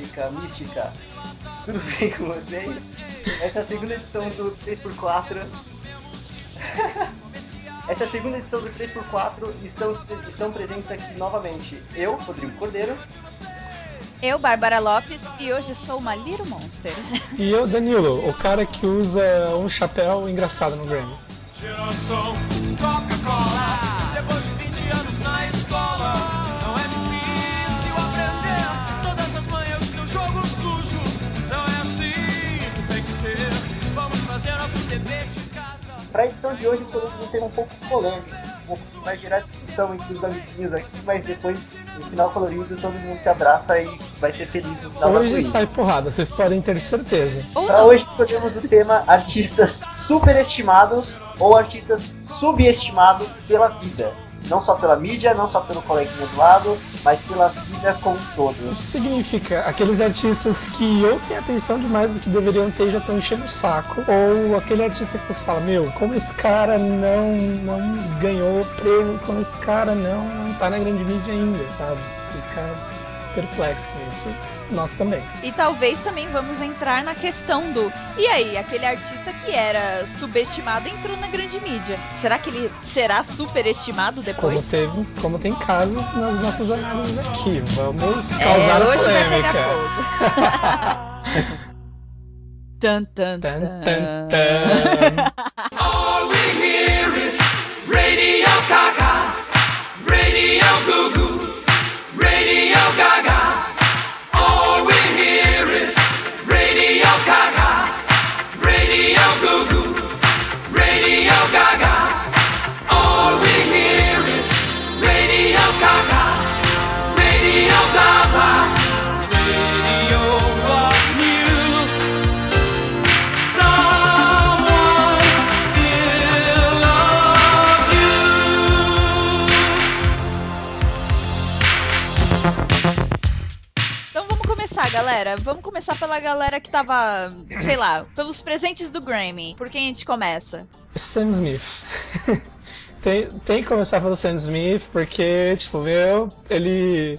mágica, mística. Tudo bem com vocês? Essa é a segunda edição do 3x4. Essa é a segunda edição do 3x4 e estão, estão presentes aqui novamente eu, Rodrigo Cordeiro, Eu, Bárbara Lopes, e hoje sou uma Little Monster. E eu, Danilo, o cara que usa um chapéu engraçado no Grammy. Geração Para a edição de hoje escolhemos um tema um pouco polêmico, um pouco que vai gerar discussão entre os amiguinhos aqui, mas depois, no final colorido, todo mundo se abraça e vai ser feliz no final da Hoje sai porrada, vocês podem ter certeza. Para hoje escolhemos o tema artistas superestimados ou artistas subestimados pela vida. Não só pela mídia, não só pelo coleguinha do lado, mas pela vida como um todo. Isso significa aqueles artistas que ou têm atenção demais do que deveriam ter e já estão enchendo o saco, ou aquele artista que você fala, meu, como esse cara não, não ganhou prêmios, como esse cara não, não tá na grande mídia ainda, sabe? Fica perplexo com isso. Nós também. E talvez também vamos entrar na questão do. E aí, aquele artista que era subestimado entrou na grande mídia. Será que ele será superestimado Como, depois? teve, como tem casos nas nossas análises aqui. Vamos É, causar hoje vai polêmica. pegar fogo. Tan, tan. tan, tan. All we hear is Radio Vamos começar pela galera que tava, sei lá, pelos presentes do Grammy. Por quem a gente começa? Sam Smith. tem, tem que começar pelo Sam Smith, porque, tipo, meu, ele.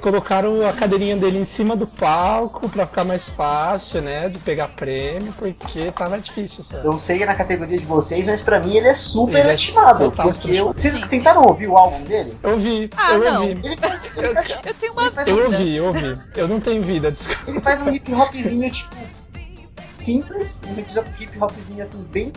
Colocaram a cadeirinha dele em cima do palco pra ficar mais fácil, né? De pegar prêmio, porque tava difícil, sabe? Eu sei que é na categoria de vocês, mas pra mim ele é super Ele é estimado. total porque eu... Vocês Sim, sim. tentaram ouvir o álbum dele? Eu vi, Ah, eu não. ouvi. Ele faz, ele faz, Eu tenho uma faz, Eu vida. ouvi, eu ouvi. Eu não tenho vida, desculpa. ele faz um hip hopzinho, tipo, simples, um hip- hip hopzinho assim, bem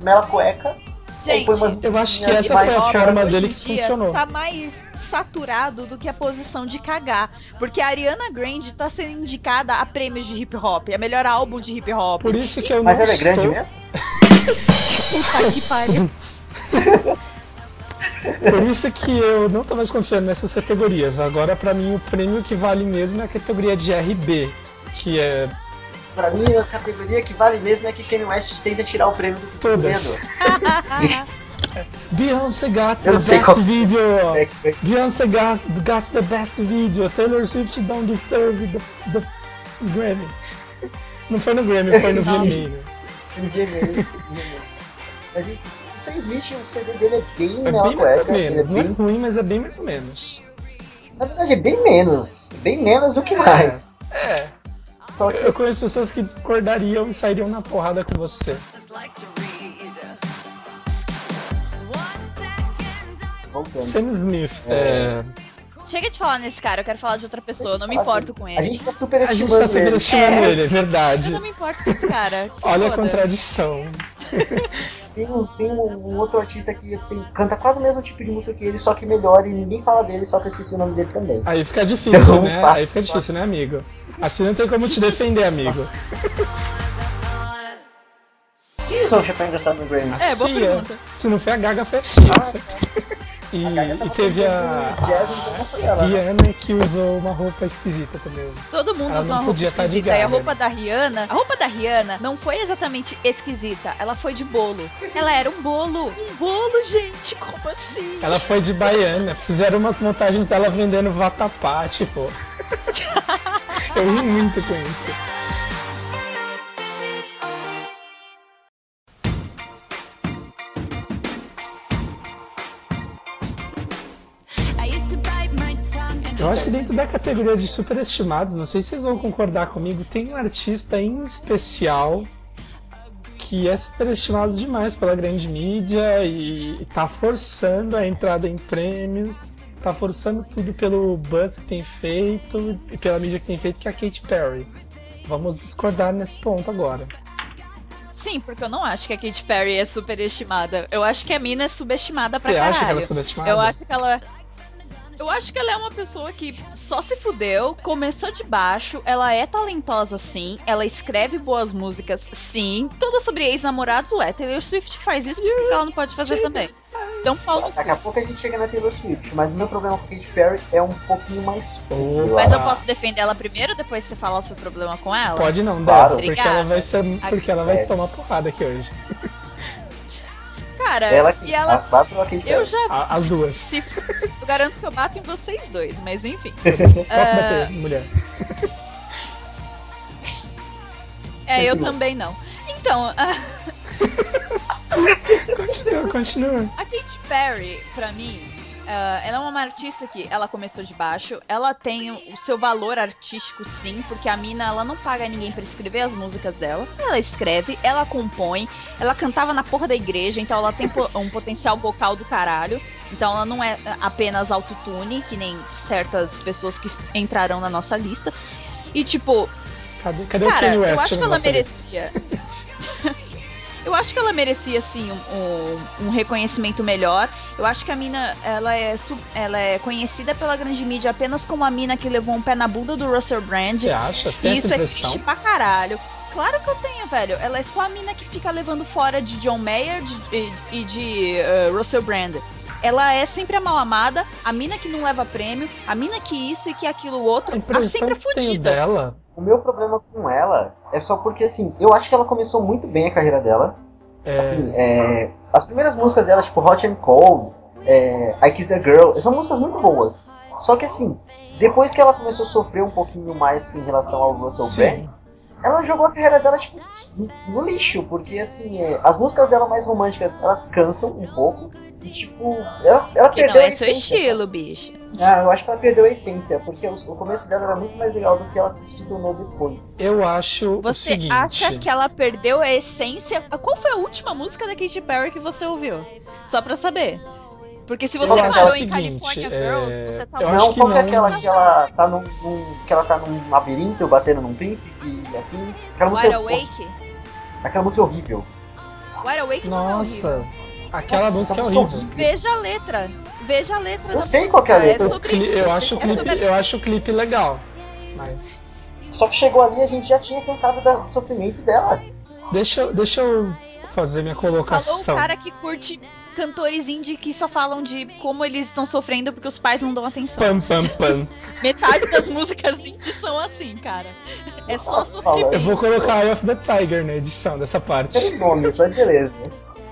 mela cueca. Gente, Eu acho que essa foi a forma dele que dia funcionou. Tá mais saturado do que a posição de cagar. Porque a Ariana Grande tá sendo indicada a prêmios de hip hop, a melhor álbum de hip hop. Por isso que eu Mas não ela é grande estou... mesmo? Puta que pariu. Por isso que eu não tô mais confiando nessas categorias. Agora, pra mim, o prêmio que vale mesmo é a categoria de RB, que é Pra mim, a categoria que vale mesmo é que Kanye West tenta tirar o prêmio do que tá Todas. Beyoncé got the best qual- video. É Beyoncé got, got the best video. Taylor Swift don't deserve the, the Grammy. Não foi no Grammy, foi no. VMA. Mas enfim, o Sam Smith, o CD dele é bem É bem mais ou cueca. ele é menos. Não é bem- ruim, mas é bem mais ou menos. Na verdade, é bem menos. Bem menos do que mais. É. Só que Eu conheço pessoas que discordariam e sairiam na porrada com você. voltando. Sam Smith. É. Chega de falar nesse cara, eu quero falar de outra pessoa, eu não me importo com A ele. gente tá super A gente estimando tá superestimando É. ele, é Eu verdade. não me importo com esse cara. Olha a foda. contradição. Tem, um, tem um, um outro artista que tem- canta quase o mesmo tipo de música que ele, só que melhor, e ninguém fala dele, só que eu esqueci o nome dele também. Aí fica difícil, Então, né? passa, Aí fica difícil, né, amigo? Assim não tem como te defender, amigo. Quem usou o chapéu engraçado no Grammy? É, boa Cia. pergunta. Se não foi a Gaga, foi a. E, A e tava teve a então não foi ela. né? Rihanna que usou uma roupa esquisita também. Todo mundo Ela não uma roupa tá esquisita. E a roupa da Rihanna, a roupa da Rihanna não foi exatamente esquisita, ela foi de bolo. Ela era um bolo. Um bolo, gente, como assim? Ela foi de baiana. Fizeram umas montagens dela vendendo vatapá, tipo. Eu ri muito com isso. Eu acho que dentro da categoria de superestimados, não sei se vocês vão concordar comigo, tem um artista em especial que é superestimado demais pela grande mídia e tá forçando a entrada em prêmios, tá forçando tudo pelo buzz que tem feito e pela mídia que tem feito, que é a Katy Perry. Vamos discordar nesse ponto agora. Sim, porque eu não acho que a Katy Perry é superestimada. Eu acho que a mina é subestimada pra Você caralho. acha que ela é subestimada? Eu acho que ela. Eu acho que ela é uma pessoa que só se fudeu, começou de baixo, ela é talentosa sim, ela escreve boas músicas sim, todas sobre ex-namorados, ué, Taylor Swift faz isso, por que ela não pode fazer também? Então, Paulo. Daqui a pouco a gente chega na Taylor Swift, mas o meu problema com a Katy Perry é um pouquinho mais frio. Mas eu Ah. posso defender ela primeiro, depois você falar o seu problema com ela? Pode não, Claro. Porque ela vai ser, porque ela vai É. tomar porrada aqui hoje. Cara, Ela que e ela. bate pela Katy Eu Perry. já. A- As duas. Se, eu garanto que eu bato em vocês dois, mas enfim. Posso É. bater, mulher? É, eu também não. Então, a, Continua, continua. a Katy Perry, pra mim, ela é uma artista que ela começou de baixo, ela tem o o seu valor artístico sim, porque a mina ela não paga ninguém pra escrever as músicas dela. Ela escreve, ela compõe, ela cantava na porra da igreja, então ela tem um potencial vocal do caralho. Então ela não é apenas autotune, que nem certas pessoas que entrarão na nossa lista. E tipo, Cadê, cadê o Cara, Kanye West eu acho que ela merecia. eu acho que ela merecia, assim, um, um- um reconhecimento melhor. Eu acho que a mina, ela é, ela é conhecida pela grande mídia apenas como a mina que levou um pé na bunda do Russell Brand. Você acha? Você tem isso essa é impressão? triste pra caralho. Claro que eu tenho, velho. Ela é só a mina que fica levando fora de John Mayer de- e, e de eh, Russell Brand. Ela é sempre a mal amada, a mina que não leva prêmio, a mina que isso e que aquilo outro, A a sempre é que fodida. dela O meu problema com ela é só porque, assim, eu acho que ela começou muito bem a carreira dela. é. Assim, é, as primeiras músicas dela, tipo Hot and Cold, é, I Kiss a Girl, são músicas muito boas. Só que, assim, depois que ela começou a sofrer um pouquinho mais em relação ao Russell Brand, ela jogou a carreira dela, tipo, no, no lixo. Porque, assim, é, as músicas dela mais românticas, elas cansam um pouco. E, tipo, ela, ela Que não perdeu a é seu essência. estilo, bicho. Ah, eu acho que ela perdeu a essência, porque o, o começo dela era muito mais legal do que ela se tornou depois. Eu acho o Você seguinte. acha que ela perdeu a essência? Qual foi a última música da Katy Perry que você ouviu? Só pra saber. Porque se você acho parou o em seguinte, California é, Girls, você tá eu não, qual é aquela que ela tá num, num- que ela tá num labirinto batendo num príncipe e afins? Aquela música, Wide Awake? aquela música horrível. Wide Awake não é Nossa, horrível. Aquela Nossa, música é horrível. Veja a letra. Veja a letra Eu da sei música. qual que é a letra. É sobre... cli- eu, acho o é clipe, sobre- eu acho o clipe legal. Mas. Só que chegou ali e a gente já tinha cansado da- do sofrimento dela. Deixa, eu- deixa eu fazer minha Falou o colocação. cara que curte cantores indie que só falam de como eles estão sofrendo porque os pais não dão atenção. Pam, pam, pam. Metade das músicas indie são assim, cara. É só sofrimento. Eu vou colocar Eye of the Tiger na edição dessa parte. Tem nomes, mas beleza.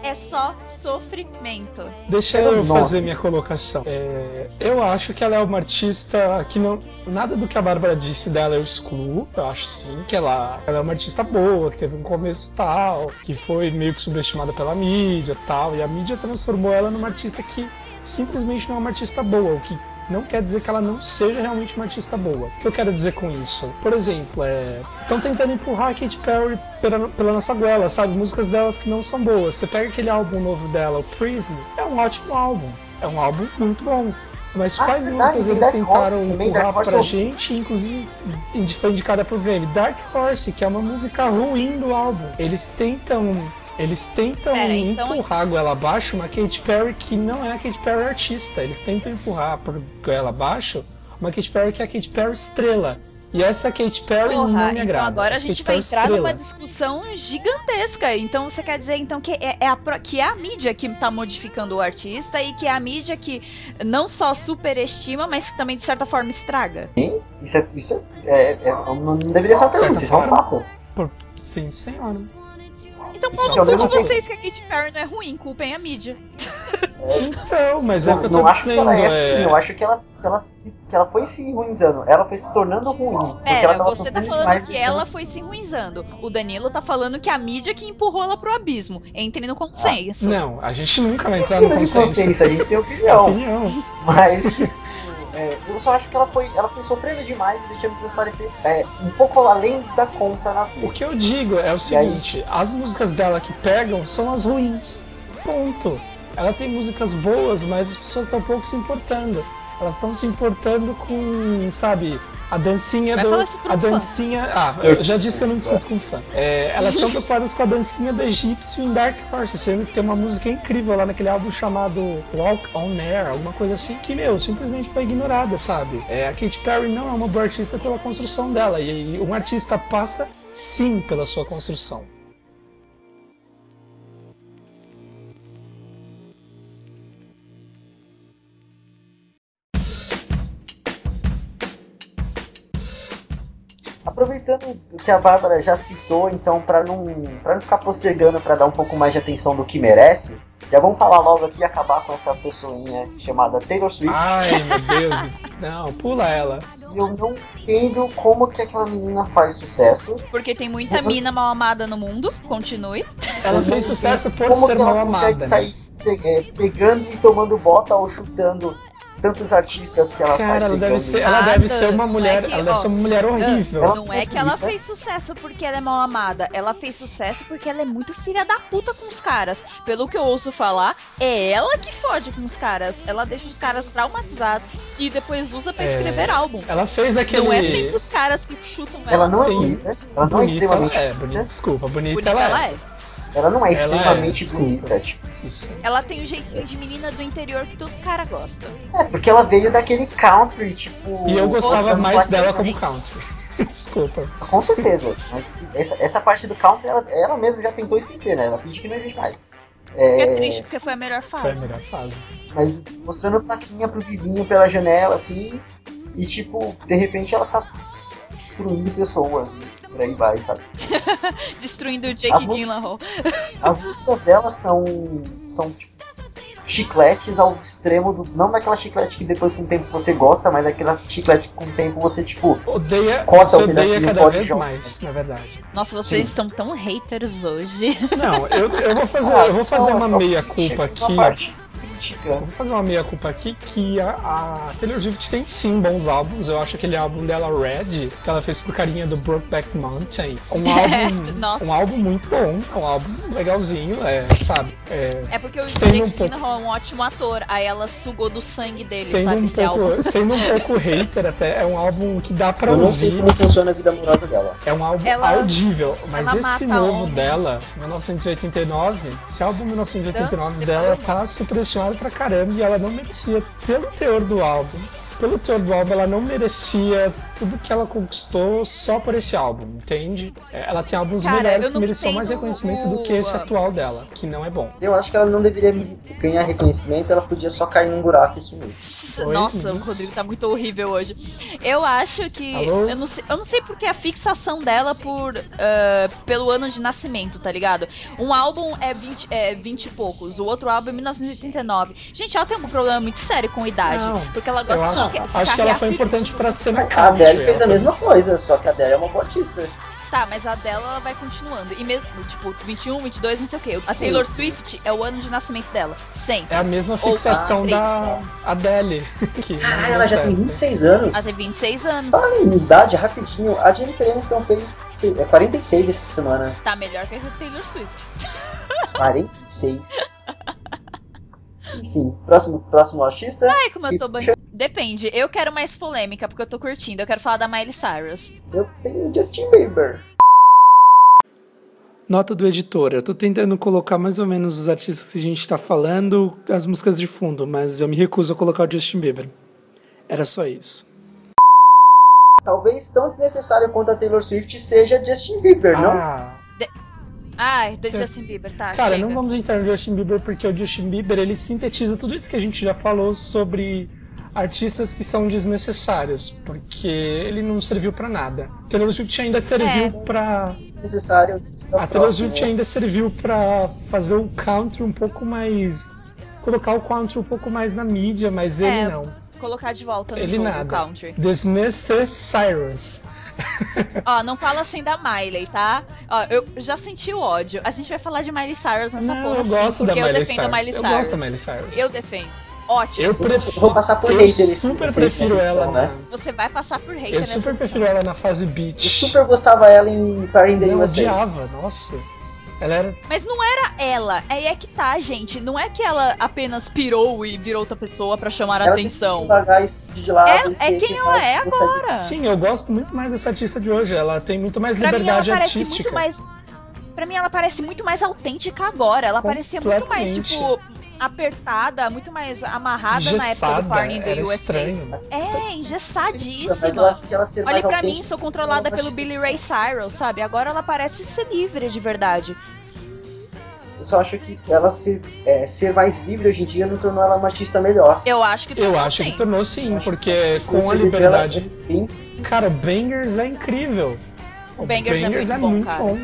É só sofrimento. Deixa eu nome. fazer minha colocação. É, eu acho que ela é uma artista que não. Nada do que a Bárbara disse dela eu excluo. Eu acho sim que ela, ela é uma artista boa, que teve um começo tal, que foi meio que subestimada pela mídia tal. E a mídia transformou ela numa artista que simplesmente não é uma artista boa, o que não quer dizer que ela não seja realmente uma artista boa. O que eu quero dizer com isso? Por exemplo, estão tentando empurrar a Katy Perry pela, pela nossa goela, sabe? Músicas delas que não são boas. Você pega aquele álbum novo dela, o Prism, é um ótimo álbum. É um álbum muito bom. Mas Ah, quais verdade, músicas eles tentaram Horse empurrar Dark Horse pra é gente, inclusive foi indicada pro Grammy? Dark Horse, que é uma música ruim do álbum. Eles tentam. Eles tentam Pera, então- empurrar a goela abaixo uma Katy Perry que não é a Katy Perry artista. Eles tentam empurrar por goela abaixo uma Katy Perry que é a Katy Perry estrela. E essa Katy Perry não Porra, me então agrada. agora a gente Katy vai entrar estrela. numa discussão gigantesca. Então você quer dizer então que é, é a, que é a mídia que tá modificando o artista e que é a mídia que não só superestima, mas que também de certa forma estraga. Isso, é, isso é, é- é- não deveria ser uma pergunta, isso é um fato. Sim, senhora. Então, é qual ao mesmo de vocês que a Katy Perry não é ruim? Culpem a mídia. Então, mas é o Não, que eu não tô acho que dizendo. ela é, é... assim, eu acho que ela, que ela, se, que ela foi se ruinzando. Ela foi se tornando ruim. Pera, você tá falando que ela foi se ruinzando. O Danilo tá falando que a mídia que empurrou ela pro abismo. Entre no consenso. Não, a gente nunca vai entrar no consenso. consciência, a gente tem opinião. Opinião. Mas, é, eu só acho que ela foi, ela foi sofrendo demais e deixando transparecer é, um pouco além da conta nas O letras. que eu digo é o seguinte: as músicas dela que pegam são as ruins. Ponto. Ela tem músicas boas, mas as pessoas estão pouco se importando. Elas estão se importando com, sabe, a dancinha Vai do. A dancinha. Ah, eu já disse que eu não discuto com fã. É, elas estão preocupadas com a dancinha do egípcio em Dark Horse, sendo que tem uma música incrível lá naquele álbum chamado Walk on Air, alguma coisa assim, que, meu, simplesmente foi ignorada, sabe? É, a Katy Perry não é uma boa artista pela construção dela, e um artista passa sim pela sua construção. Aproveitando que a Bárbara já citou, então, pra não, pra não ficar postergando, pra dar um pouco mais de atenção do que merece, já vamos falar logo aqui e acabar com essa pessoinha chamada Taylor Swift. Ai, meu Deus. Não, pula ela. E eu não entendo como que aquela menina faz sucesso. Porque tem muita mina mal amada no mundo. Continue. Ela fez sucesso por como ser que ela mal consegue amada. né? sair pe- pegando e tomando bota ou chutando tantos artistas que ela Cara, ela deve ser, ela Ah, deve ser uma não mulher, é que, ela deve ó, ser uma mulher horrível. Não é que ela fez sucesso porque ela é mal amada. Ela fez sucesso porque ela é muito filha da puta com os caras. Pelo que eu ouço falar, é ela que fode com os caras. Ela deixa os caras traumatizados e depois usa pra É, escrever álbuns. Ela fez aquele. Não é sempre os caras que chutam ela. Ela não é bonita, ela não é ela extremamente é, bonita, desculpa, bonita, Bonita ela, ela é. é. Ela não é é, extremamente desculpa. bonita, tipo. Isso. Ela tem o jeitinho de menina do interior que todo cara gosta. É, porque ela veio daquele country, tipo. E eu gostava mais dela como 40. country. Desculpa. Com certeza. Mas essa, essa parte do country, ela, ela mesma já tentou esquecer, né? Ela finge que não existe mais. É, É, triste porque foi a melhor Foi a fase. melhor fase. mas mostrando plaquinha pro vizinho pela janela, assim. E tipo, de repente ela tá destruindo pessoas. E por aí vai, sabe? Destruindo o Jake Gyllenhaal. As músicas dela são. são tipo, chicletes ao extremo do. Não daquela chiclete que depois com o tempo você gosta, mas aquela chiclete que com o tempo você, tipo. Odeia, Corta você um odeia cada vez jogar. mais, na verdade. Nossa, vocês Sim. estão tão haters hoje. Não, eu, eu vou fazer, Ah, eu vou fazer é uma meia culpa aqui. Eu vou fazer uma meia culpa aqui que a, a Taylor Swift tem sim bons álbuns. Eu acho aquele álbum dela Red, que ela fez por carinha do Brokeback Mountain, um álbum, Nossa. um álbum muito bom, um álbum legalzinho, é, sabe? É, É porque o Jake um pouco- é um ótimo ator. Aí ela sugou do sangue dele, sendo sabe? um Esse álbum. pouco, sendo um pouco hater até, é um álbum que dá pra Eu não sei ouvir. como funciona a vida amorosa dela. É um álbum Ela- audível, mas esse novo homens. dela, 1989, esse álbum 1989 Então, dela tá superestimado pra caramba e ela não merecia, pelo teor do álbum, pelo teor do álbum, ela não merecia tudo que ela conquistou só por esse álbum, entende? É, Ela tem álbuns Cara, melhores que mereciam mais reconhecimento do que esse atual dela, que não é bom. Eu acho que ela não deveria ganhar reconhecimento, ela podia só cair num buraco e sumir. Oi, Nossa, o. Rodrigo tá muito horrível hoje. Eu acho que. Alô? Eu não, sei, eu não sei porque a fixação dela por ah, pelo ano de nascimento, tá ligado? Um álbum é 20, é 20 e poucos, o outro álbum é 1989. Gente, ela tem um problema muito sério com idade. Não, porque ela Eu gosta acho, de acho que ela foi importante pra cena A. Adele fez a mesma coisa, só que a Adele é uma boa artista. Tá, mas a dela ela vai continuando. E mesmo, tipo, 21, 22, não sei o quê. A Taylor Swift é o ano de nascimento dela. Sempre. É a mesma fixação da Adele. que deu ela já tem certo. 26 anos. Ela tem 26 anos. Fala em idade, rapidinho. A Jennifer Aniston fez se- é, 46 essa semana. Tá melhor que a Taylor Swift. 46. Enfim, próximo, próximo artista. Ai, como eu tô ban... Depende. Eu quero mais polêmica, porque eu tô curtindo. Eu quero falar da Miley Cyrus. Eu tenho Justin Bieber. Nota do editor. Eu tô tentando colocar mais ou menos os artistas que a gente tá falando, as músicas de fundo, mas eu me recuso a colocar o Justin Bieber. Era só isso. Talvez tão desnecessário quanto a Taylor Swift seja Justin Bieber, não? Ah, do Just- Justin Bieber, tá? cara, chega. não vamos entrar no Justin Bieber porque o Justin Bieber ele sintetiza tudo isso que a gente já falou sobre artistas que são desnecessários, porque ele não serviu pra nada. Taylor Swift ainda serviu É. pra necessário. A Taylor Swift ainda serviu pra fazer o country um pouco mais. colocar o country um pouco mais na mídia, mas ele É, não. Colocar de volta no Ele jogo nada. o country. Desnecessarious. Ó, não fala assim da Miley, tá? Ó, eu já senti o ódio. A gente vai falar de Miley Cyrus nessa Não, porra eu gosto da porque eu Miley defendo a Cyrus. Miley Eu Cyrus. gosto da Miley Cyrus. Eu defendo. Ótimo. Eu Eu prefiro. vou passar por eu hater esse- super prefiro nessa ela, na- né? Você vai passar por hater Eu nessa super edição. prefiro ela na fase Eu beat. super gostava ela em Paris Day Eu odiava, nossa. Ela era. Mas não era ela. Aí é que tá, gente. Não é que ela apenas pirou e virou outra pessoa pra chamar a Ela atenção. que devagar e de lado. É- é quem ela é agora. Sim, eu gosto muito mais dessa artista de hoje. Ela tem muito mais Pra mim, ela liberdade parece artística. muito mais. Pra mim, ela parece muito mais autêntica agora. Ela parecia muito mais, tipo, apertada, muito mais amarrada na época do Engessada, the era USA. estranho. É, Mas eu engessadíssima. acho Olha pra mim, sou controlada ela pelo Billy Ray Cyrus, sabe? Agora ela parece ser livre de verdade. Eu só acho que ela ser, é, ser mais livre hoje em dia não tornou ela uma artista melhor. Eu acho que Eu tornou acho sim. que tornou sim, Acho porque com a liberdade. é Cara, Bangers é incrível. O Bangers é muito é bom, muito bom.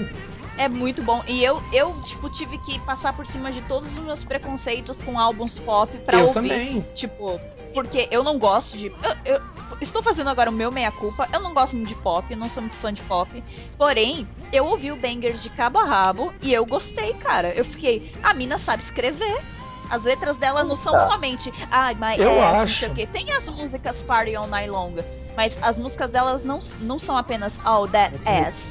É muito bom. E eu, eu, tipo, tive que passar por cima de todos os meus preconceitos com álbuns pop pra eu ouvir. também. Tipo, porque eu não gosto de. Eu, eu estou fazendo agora o meu meia-culpa. Eu não gosto muito de pop, não sou muito fã de pop. Porém, eu ouvi o Bangers de cabo a rabo e eu gostei, cara. Eu fiquei. A mina sabe escrever. As letras dela não são somente. Ai, my Eu ass, não acho. sei o quê. Tem as músicas Party All Night Long. Mas as músicas delas não, não são apenas Oh, that ass.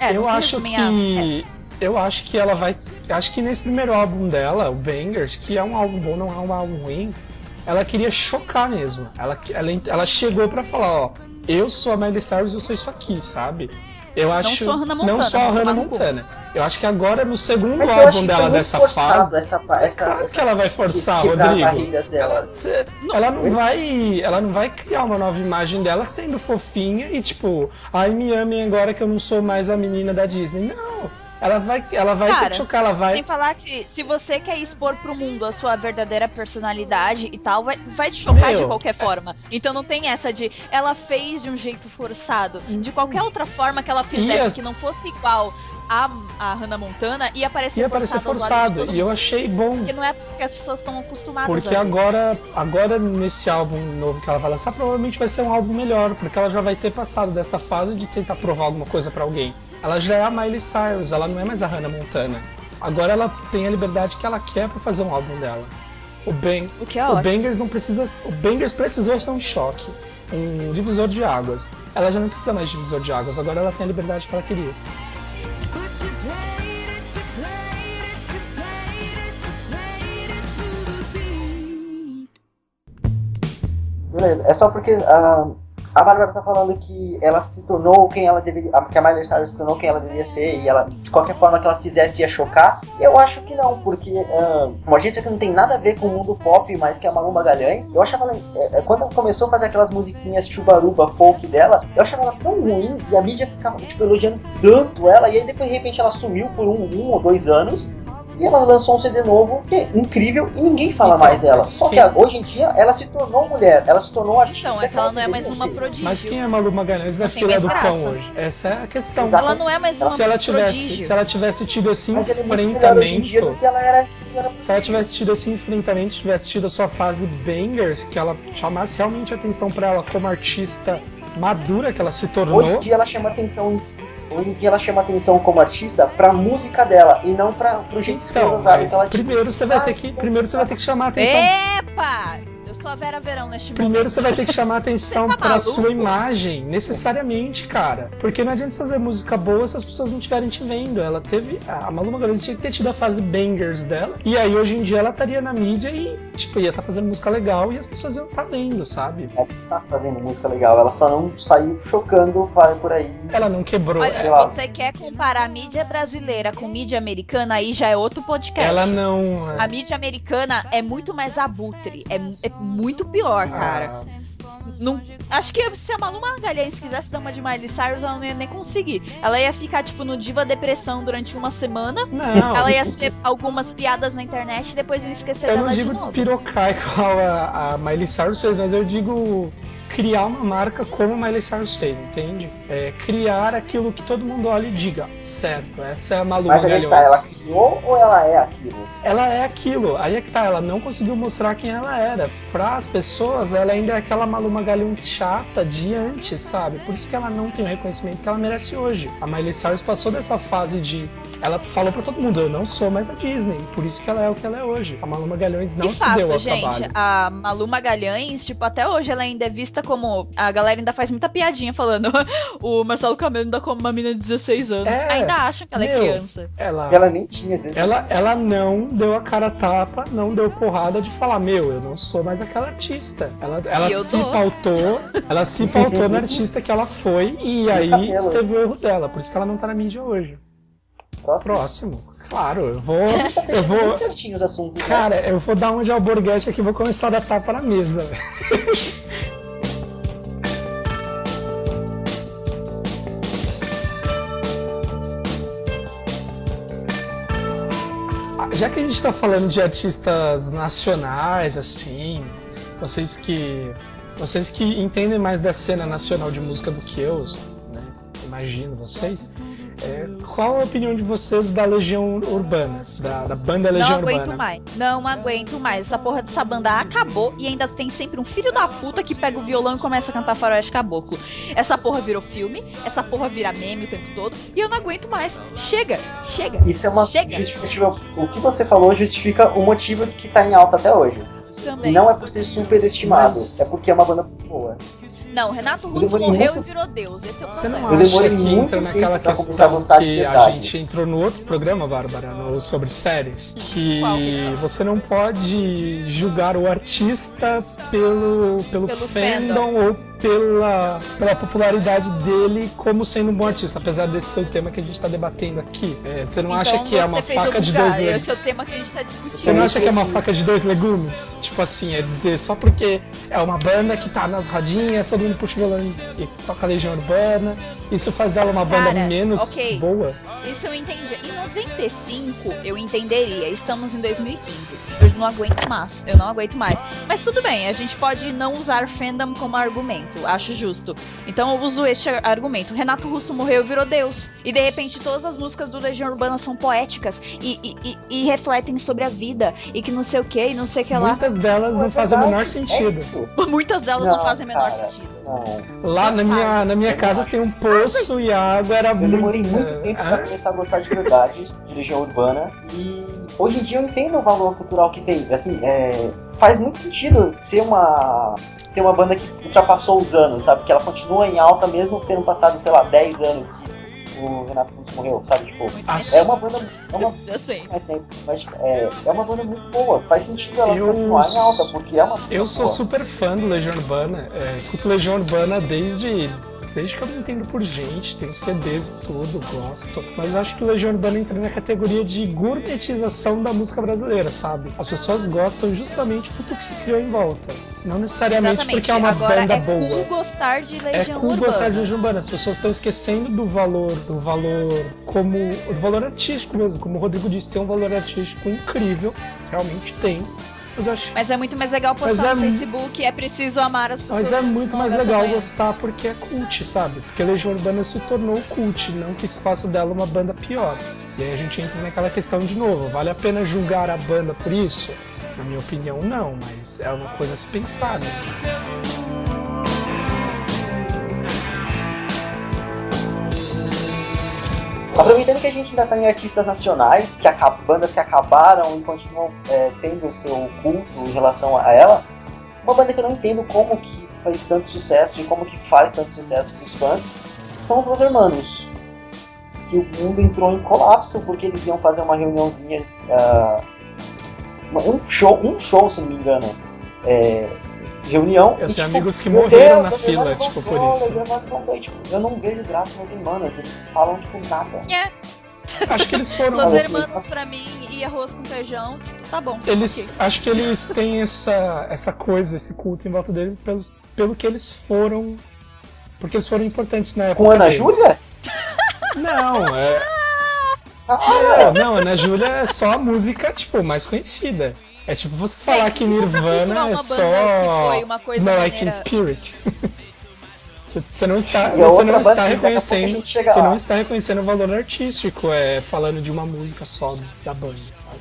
É, eu acho que. a ass. Eu acho que ela vai. Acho que nesse primeiro álbum dela, o Bangers, que é um álbum bom, não é um álbum ruim, ela queria chocar mesmo. Ela, ela, ela chegou pra falar, ó, eu sou a Miley Cyrus, eu sou isso aqui, sabe? Eu acho. sou a Hannah Não Montana, só a vou Hannah. Montana. Eu acho que agora no segundo Mas álbum dela muito dessa fase. essa, essa, Claro essa, que ela vai forçar, Rodrigo. Ela, ela não vai, ela não vai criar uma nova imagem dela sendo fofinha e tipo, ai me amem agora que eu não sou mais a menina da Disney. Não. Ela vai, ela vai Cara, que chocar, ela vai. Sem falar que se você quer expor pro mundo a sua verdadeira personalidade e tal, vai, vai te chocar Meu, de qualquer forma. Então não tem essa de ela fez de um jeito forçado. De qualquer outra forma que ela fizesse as- que não fosse igual a, a Hannah Montana, ia parecer Ia parecer forçado. forçado. E eu achei bom. Porque não é porque as pessoas estão acostumadas Porque agora, agora nesse álbum novo que ela vai lançar, provavelmente vai ser um álbum melhor, porque ela já vai ter passado dessa fase de tentar provar alguma coisa pra alguém. Ela já é a Miley Cyrus, ela não é mais a Hannah Montana. Agora ela tem a liberdade que ela quer pra fazer um álbum dela. O Ben, O que é o. Bangers não precisa, o Bangers precisou ser um choque, um divisor de águas. Ela já não precisa mais de divisor de águas, agora ela tem a liberdade que ela queria. É só porque ah, a Bárbara tá falando que ela se tornou quem ela deveria. Que a Miley Cyrus se tornou quem ela deveria ser e ela, de qualquer forma que ela fizesse, ia chocar. Eu acho que não, porque ah, uma artista que não tem nada a ver com o mundo pop, mas que é a Malu Magalhães, eu achava ela. é, é, quando ela começou a fazer aquelas musiquinhas chubaruba folk dela, eu achava ela tão ruim e a mídia ficava tipo, elogiando tanto ela, e aí depois de repente ela sumiu por um, um ou dois anos. E ela lançou um CD novo que é incrível e ninguém fala Então, mais dela. Só que hoje em dia ela se tornou mulher, ela se tornou artista. Então, é que ela não é mais uma prodígio. Mas quem é Malu Magalhães tem fila mais do graça. pão hoje? Essa é a questão. Exato. Ela não é mais uma Se ela tivesse, prodígio. se ela tivesse tido esse Mas é enfrentamento, que ela era. se ela tivesse tido esse enfrentamento, tivesse tido a sua fase bangers, que ela chamasse realmente atenção pra ela como artista madura que ela se Hoje em tornou, dia ela chama atenção. Em dia ela chama atenção como artista pra música dela e não pra, pro jeito então, que ela primeiro você vai ter que, primeiro você vai ter que chamar atenção Epa! Sou a Vera Verão neste Primeiro momento. você vai ter que chamar atenção tá pra sua imagem, necessariamente, cara. Porque não adianta fazer música boa se as pessoas não estiverem te vendo. Ela teve. A Malu Magalhães tinha que ter tido a fase bangers dela. E aí hoje em dia ela estaria na mídia e, tipo, ia estar fazendo música legal e as pessoas iam estar vendo, sabe? Ela está fazendo música legal, ela só não saiu chocando vai por aí. Ela não quebrou. Olha, sei lá. você quer comparar a mídia brasileira com mídia americana, aí já é outro podcast. Ela não. A mídia americana é muito mais abutre, é, é muito pior, cara. Ah, Não, acho que se a Malu Magalhães quisesse dar uma de Miley Cyrus, ela não ia nem conseguir. Ela ia ficar, tipo, no Diva Depressão durante uma semana. não. Ela ia ser algumas piadas na internet e depois ia esquecer Eu dela não digo de despirocar igual a, a Miley Cyrus fez, mas eu digo criar uma marca como a Miley Cyrus fez, entende? É criar aquilo que todo mundo olha e diga, certo, essa é a Malu Mas aí tá, ela criou ou ela é aquilo? ela é aquilo. Aí é que tá, ela não conseguiu mostrar quem ela era. Para as pessoas, ela ainda é aquela Malu Magalhães chata de antes, sabe? Por isso que ela não tem o reconhecimento que ela merece hoje. A Miley Cyrus passou dessa fase de ela falou pra todo mundo, eu não sou mais a Disney, por isso que ela é o que ela é hoje. A Malu Magalhães não de se fato, deu ao gente, trabalho. a Malu Magalhães, tipo, até hoje ela ainda é vista como. A galera ainda faz muita piadinha falando. o Marcelo Camelo ainda como uma menina de 16 anos. É, ainda acham que ela é meu. criança. Ela, E ela nem tinha 16 ela, ela não deu a cara a tapa, não deu porrada de falar, meu, eu não sou mais aquela artista. Ela, ela E se dou. pautou, ela se pautou na artista que ela foi e aí cabelo. teve o erro dela, por isso que ela não tá na mídia hoje. Próximo. Próximo, claro, eu vou. Eu vou. certinho os assuntos. né? Cara, eu vou dar um de alborguete aqui e vou começar a dar tapa na mesa. Já que a gente tá falando de artistas nacionais, assim, vocês que. Vocês que entendem mais da cena nacional de música do que eu, né? Imagino vocês. É, qual a opinião de vocês da Legião Urbana? Da, da banda Não Legião aguento Urbana? mais. Não aguento mais. Essa porra dessa banda acabou e ainda tem sempre um filho da puta que pega o violão e começa a cantar faroeste caboclo. Essa porra virou filme, essa porra vira meme o tempo todo e eu não aguento mais. Chega, chega. Isso é uma Chega. justificativa. O que você falou justifica o motivo de que tá em alta até hoje. Também. E não é por ser superestimado, Mas- é porque é uma banda boa. Não, Renato Russo morreu muito- e virou Deus. Esse é o Você não acha que muito entra naquela questão que a gente entrou no outro programa, Bárbara, no sobre séries, que questão? você não pode julgar o artista pelo, pelo, Pelo fandom, fandom. ou pela, pela popularidade dele como sendo um bom artista, apesar desse ser o tema que a gente está debatendo aqui. É, você não acha Então que é uma faca de dois legumes? Esse é o tema que a gente tá discutindo. Você não acha que é uma faca de dois legumes? Tipo assim, é dizer só porque é uma banda que tá nas rodinhas, todo mundo puxa o violão e toca Legião Urbana, isso faz dela uma banda Cara, menos ok. boa? Isso eu entendi. Em 95 eu entenderia. Estamos em 2015. Eu não aguento mais. Eu não aguento mais. Mas tudo bem, a gente pode não usar fandom como argumento. Acho justo. Então eu uso este ar- argumento. Renato Russo morreu e virou Deus. E de repente todas as músicas do Legião Urbana são poéticas e, e- e- e refletem sobre a vida. E que não sei o que, e não sei o que lá. Muitas delas Isso não é fazem o menor É sentido. isso. Muitas delas não, Não, fazem o menor cara. sentido. Não. Lá na minha, na minha casa tem um poço e a água era Eu demorei muita. muito tempo Hã? pra começar a gostar de verdade de Legião Urbana. E hoje em dia eu entendo o valor cultural que tem. Assim, é, faz muito sentido ser uma, ser uma banda que ultrapassou os anos, sabe? Que ela continua em alta mesmo tendo passado, sei lá, 10 anos que o Renato Russo morreu, sabe? Tipo, As- é uma banda. É uma, Eu sei. mais tempo, mas tipo, é, é uma banda muito boa. Faz sentido ela Eu- continuar em alta, porque é uma Eu sou boa. super fã do Legião Urbana, é, escuto Legião Urbana desde, desde que eu me entendo por gente, tenho CDs e tudo, gosto. Mas acho que o Legião Urbana entra na categoria de gourmetização da música brasileira, sabe? As pessoas gostam justamente por tudo que se criou em volta. Não necessariamente Exatamente. porque é uma Agora banda é boa. cool gostar de É Legião cool Urbana. gostar de Legião Urbana. As pessoas estão esquecendo do valor, do valor como. do valor artístico mesmo. Como o Rodrigo disse, tem um valor artístico incrível. Realmente tem. Mas acho Mas é muito mais legal postar é no mu- Facebook, é preciso amar as pessoas. Mas é muito mais legal manhã. gostar porque é cult, sabe? Porque Legião Urbana se tornou cult, não que se faça dela uma banda pior. E aí a gente entra naquela questão de novo, vale a pena julgar a banda por isso? Na minha opinião, não, mas é uma coisa a se pensar, né? Aproveitando que a gente ainda tá em artistas nacionais, que bandas que acabaram e continuam é, tendo o seu culto em relação a ela, uma banda que eu não entendo como que fez tanto sucesso e como que faz tanto sucesso pros fãs, são os Los Hermanos. Que o mundo entrou em colapso porque eles iam fazer uma reuniãozinha, uma- um show, um show, se não me engano, é, reunião. Eu e, tenho tipo, amigos que morreram na fila, tipo, por isso. Tipo, eu não vejo graça nos Hermanos, eles falam tipo nada. Acho que eles foram. Los Hermanos pra mim e arroz com feijão, tipo, tá bom. Eles, acho que eles têm essa, essa coisa, esse culto em volta deles pelos, pelo que eles foram. Porque eles foram importantes na época. Com Ana deles. Júlia? Não, é. Ah, Não, não, Ana Júlia é só a música, tipo, mais conhecida. É tipo você falar Gente, que Nirvana é só Smell Like Teen Spirit. Você não está, a você não está reconhecendo, você lá. não está reconhecendo o valor artístico, é falando de uma música só da banda, sabe?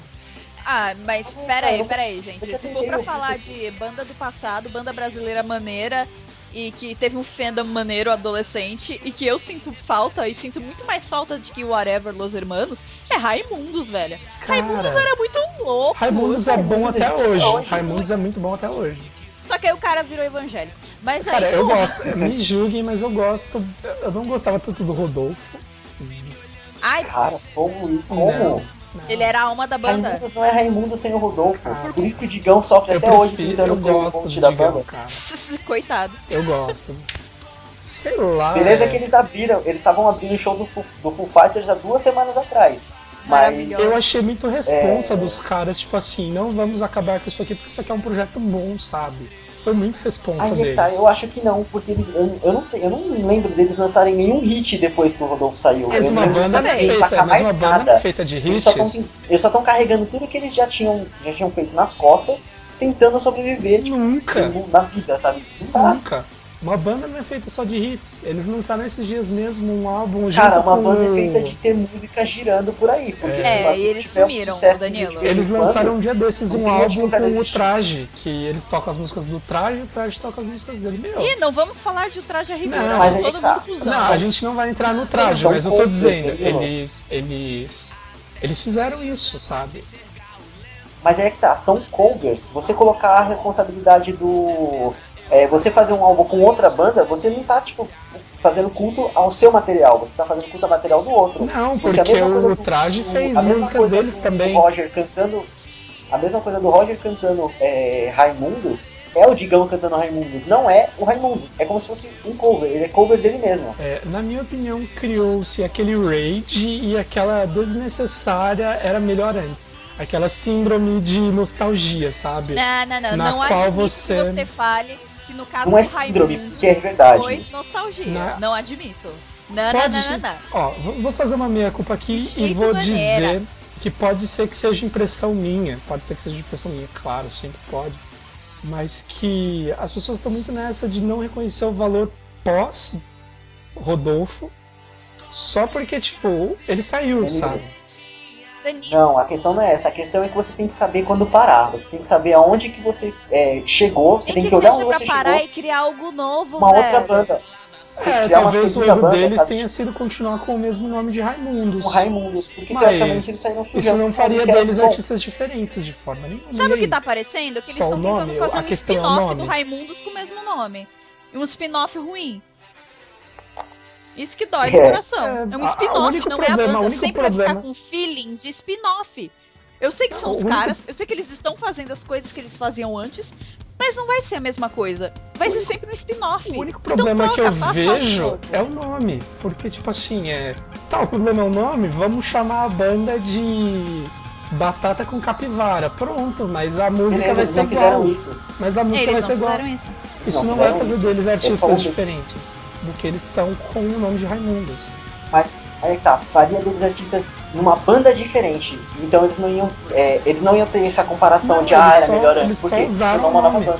Ah, mas pera aí, eu- pera aí, gente. Se for pra falar de banda do passado, banda brasileira maneira e que teve um fandom maneiro adolescente e que eu sinto falta e sinto muito mais falta de que Whatever Los Hermanos é Raimundos, velho. Raimundos Cara, era muito louco. Raimundos é bom Raimundos até existe hoje. hoje. Raimundos é muito bom até hoje. Só que aí o cara virou evangélico. Mas aí, Cara, eu porra, gosto, me julguem, mas eu gosto. Eu não gostava tanto do Rodolfo. Ai, Cara, como? como? Não. Ele era a alma da banda. Raimundos não é Raimundo sem o Rodolfo. Ah. Por isso que o Digão sofre Eu até hoje prefiro, tentando eu ser o do da Digão, banda. cara. Coitado. Eu gosto. Sei lá. Beleza é- que eles abriram, eles estavam abrindo o show do Foo, do Foo Fighters há duas semanas atrás. Mas Maravilhoso. Eu achei muito responsa É. dos caras, tipo assim, não vamos acabar com isso aqui porque isso aqui é um projeto bom, sabe? Foi muito responsa aí é que deles. tá, eu acho que não, porque eles. Eu, eu não, eu não lembro deles lançarem nenhum hit depois que o Rodolfo saiu. Mas eu uma banda é feita, uma banda é feita de Eles só hits. estão carregando tudo que eles já tinham, já tinham feito nas costas, tentando sobreviver tipo, Nunca, na vida, sabe? Nunca. Uma banda não é feita só de hits. Eles lançaram esses dias mesmo um álbum Cara, junto uma com... banda é feita de ter música girando por aí. Porque É. É, e eles um sumiram, sucesso Danilo. Eles lançaram um dia desses um o álbum com o. Traje, que eles tocam as músicas do Traje e o Traje toca as músicas dele. Meu, Ih, não vamos falar de Traje a Ribeiro. Não, mas aí todo tá. mundo. Não, a gente não vai entrar no traje, mas eu tô dizendo, eles, eles, eles fizeram isso, sabe? Mas é que tá, são covers. Você colocar a responsabilidade do. É, você fazer um álbum com outra banda, você não tá, tipo, fazendo culto ao seu material, você tá fazendo culto ao material do outro. Não, Porque a porque mesma coisa o do- traje do- fez a mesma músicas coisa deles do- também. Do Roger cantando. A mesma coisa do Roger cantando é, Raimundos é o Digão cantando Raimundos. Não é o Raimundos. É como se fosse um cover. Ele é cover dele mesmo. É, na minha opinião, criou-se aquele rage e aquela desnecessária era melhor antes. Aquela síndrome de nostalgia, sabe? Não, não, não. Na não qual admito você- que você fale que no caso Não é do síndrome, Raimundo porque é verdade. foi nostalgia. Na- Não admito. Não, não, Pode- não, não, não. Ó, vou fazer uma meia culpa aqui e vou maneira. dizer que pode ser que seja impressão minha. Pode ser que seja impressão minha, claro, sempre pode. Mas que as pessoas estão muito nessa de não reconhecer o valor pós Rodolfo só porque, tipo, ele saiu, Danilo. sabe? Danilo, Não, a questão não é essa. A questão é que você tem que saber quando parar. Você tem que saber aonde que você é, chegou. Você nem tem que que olhar seja onde pra você parar chegou. e criar algo novo, Uma velho. outra banda. É, criar uma talvez o erro banda, deles sabe? tenha sido continuar com o mesmo nome de Raimundos. O Raimundos. Porque Mas teoricamente eles saíram sujando. Isso não faria deles bom. artistas diferentes de forma nenhuma. Sabe o que tá parecendo? Que eles estão tentando fazer A um é spin-off nome? do Raimundos com o mesmo nome. E um spin-off ruim. Isso que dói no É. coração. É, É, um spin-off, único não é a problema- o banda. único Sempre vai problema- ficar com feeling de spin-off. Eu sei que são os caras, eu sei que eles estão fazendo as coisas que eles faziam antes, mas não vai ser a mesma coisa. Vai ser sempre um spin-off. O único Então problema que troca, eu passa vejo é o nome. Porque, tipo assim, é. Tá, o problema é o nome, vamos chamar a banda de Batata com Capivara. Pronto, mas a música vai ser igual. isso. Mas a música vai Eles ser não igual. isso. Isso não não vai fazer isso. deles É só artistas diferentes do que eles são com o nome de Raimundos. Aí tá, faria deles artistas numa banda diferente. Então eles não iam, é, eles não iam ter essa comparação Não, de ah, era só- melhor eles antes, só porque se usaram uma nova banda.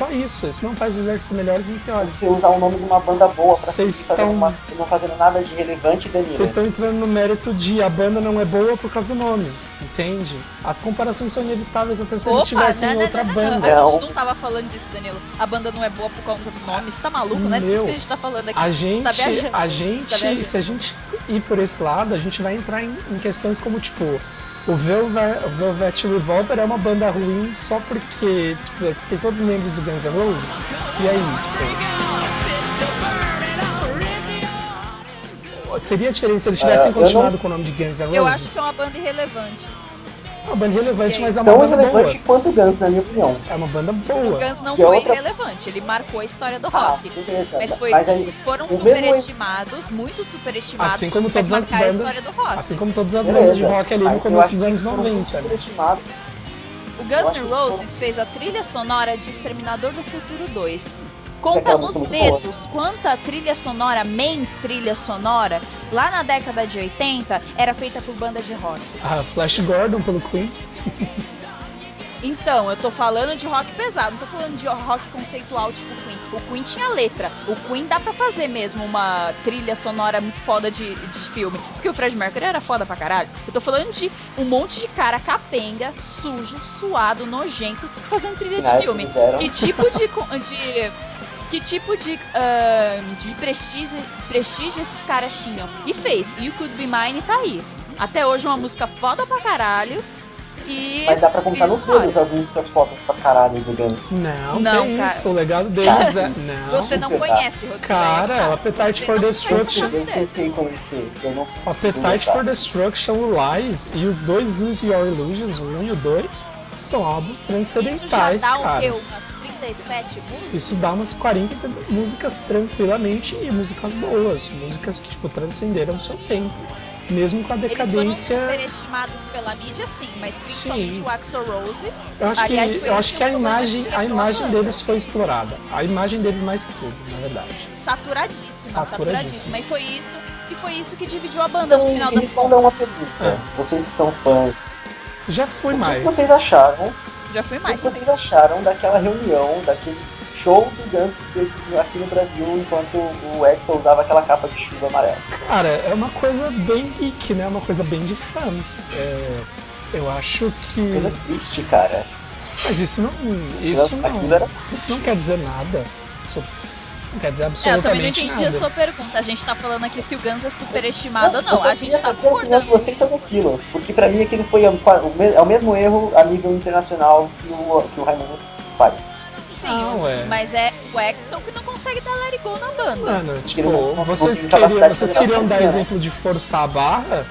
Só isso, isso não faz eles artistas melhores nem piores. Você usar o nome de uma banda boa pra Vocês fazendo estão- uma, não fazendo nada de relevante, Danilo. Vocês estão entrando no mérito de a banda não é boa por causa do nome, entende? As comparações são inevitáveis até se eles Opa, tivessem não, não, outra não, banda. não, A gente não tava falando disso, Danilo. A banda não é boa por conta do nome. Você tá maluco? É Meu, que a gente tá falando aqui. A Você gente, tá a Tá gente, viajando. se a gente ir por esse lado, a gente vai entrar em, em questões como, tipo, o Velvet, Revolver é uma banda ruim só porque tipo, tem todos os membros do Guns N' Roses. E aí, tipo... Seria diferente se eles tivessem eu continuado não- com o nome de Guns N' Roses? Eu acho que é uma banda irrelevante. É uma banda relevante, mas é uma Tão banda relevante boa. quanto o Guns, na minha opinião. É uma banda O boa. Guns não Que é foi outra- relevante. Ele marcou a história do Ah, rock. beleza. Mas, foi, Mas aí, foram o mesmo- superestimados, muito superestimados. Assim como todas as marcaram a bandas. história do rock. Assim como todas as beleza. bandas de rock ali no Mas eu começo dos anos foram 90. né? superestimados. O Guns N' Roses fez a trilha sonora de Exterminador do Futuro 2. Conta nos dedos quanta trilha sonora, main trilha sonora, lá na década de 80, era feita por banda de rock. A Flash Gordon pelo Queen. Então, eu tô falando de rock pesado, não tô falando de rock conceitual tipo Queen. O Queen tinha letra. O Queen dá pra fazer mesmo uma trilha sonora muito foda de, de filme. Porque o Fred Mercury era foda pra caralho. Eu tô falando de um monte de cara capenga, sujo, suado, nojento, fazendo trilha de época filme. Que tipo de. de que tipo de, ah, de prestígio, prestígio esses caras tinham? E fez. You Could Be Mine tá aí. Até hoje uma música foda pra caralho. E. Mas dá pra contar nos dedos as músicas fodas pra caralho do Guns. Não, Não, que cara. isso, o legado deles é. Não. Você não conhece, Rodrigo. Cara, Tá. o Appetite for não Destruction. Eu tentei conhecer, eu não O Appetite for Destruction, o Lies e os dois Use Your Illusions, o 1 e o 2, são álbuns Isso transcendentais, já dá cara. o quê? Umas 37 músicas? Isso dá umas 40 músicas tranquilamente e músicas boas, músicas que tipo transcenderam o seu tempo, mesmo com a Eles foram decadência. superestimados pela mídia, sim, mas principalmente Sim. o Axl Rose. Eu acho que, Aliás, foi eu acho que a imagem, que a imagem deles foi explorada. A imagem deles mais que tudo, na verdade. Saturadíssima, Saturadíssima. saturadíssima. E foi isso, e foi isso que dividiu a banda no Então, final me das respondam uma pergunta. É. Vocês que são fãs, Já foi o que mais. que vocês acharam? Já foi O que mais. vocês acharam daquela reunião, daquele show do Guns que teve aqui no Brasil enquanto o Axel usava aquela capa de chuva amarela? Cara, é uma coisa bem geek, né? Uma coisa bem de fã. É, eu acho que. Coisa triste, cara. Mas isso não. Isso não. era Isso não quer dizer nada. Isso Não quer dizer É, eu também não absolutamente entendi a nada. sua pergunta. A gente tá falando aqui se o Guns é superestimado ou eu não. A gente tá a concordando. de vocês sobre aquilo, porque pra mim aquilo foi o, o é o mesmo erro a nível internacional que o, que o Raimundos faz. Sim, é. mas é o Axel que não consegue dar let it go na banda. Mano, tipo, vocês queriam, vocês queriam dar né? exemplo de forçar a barra?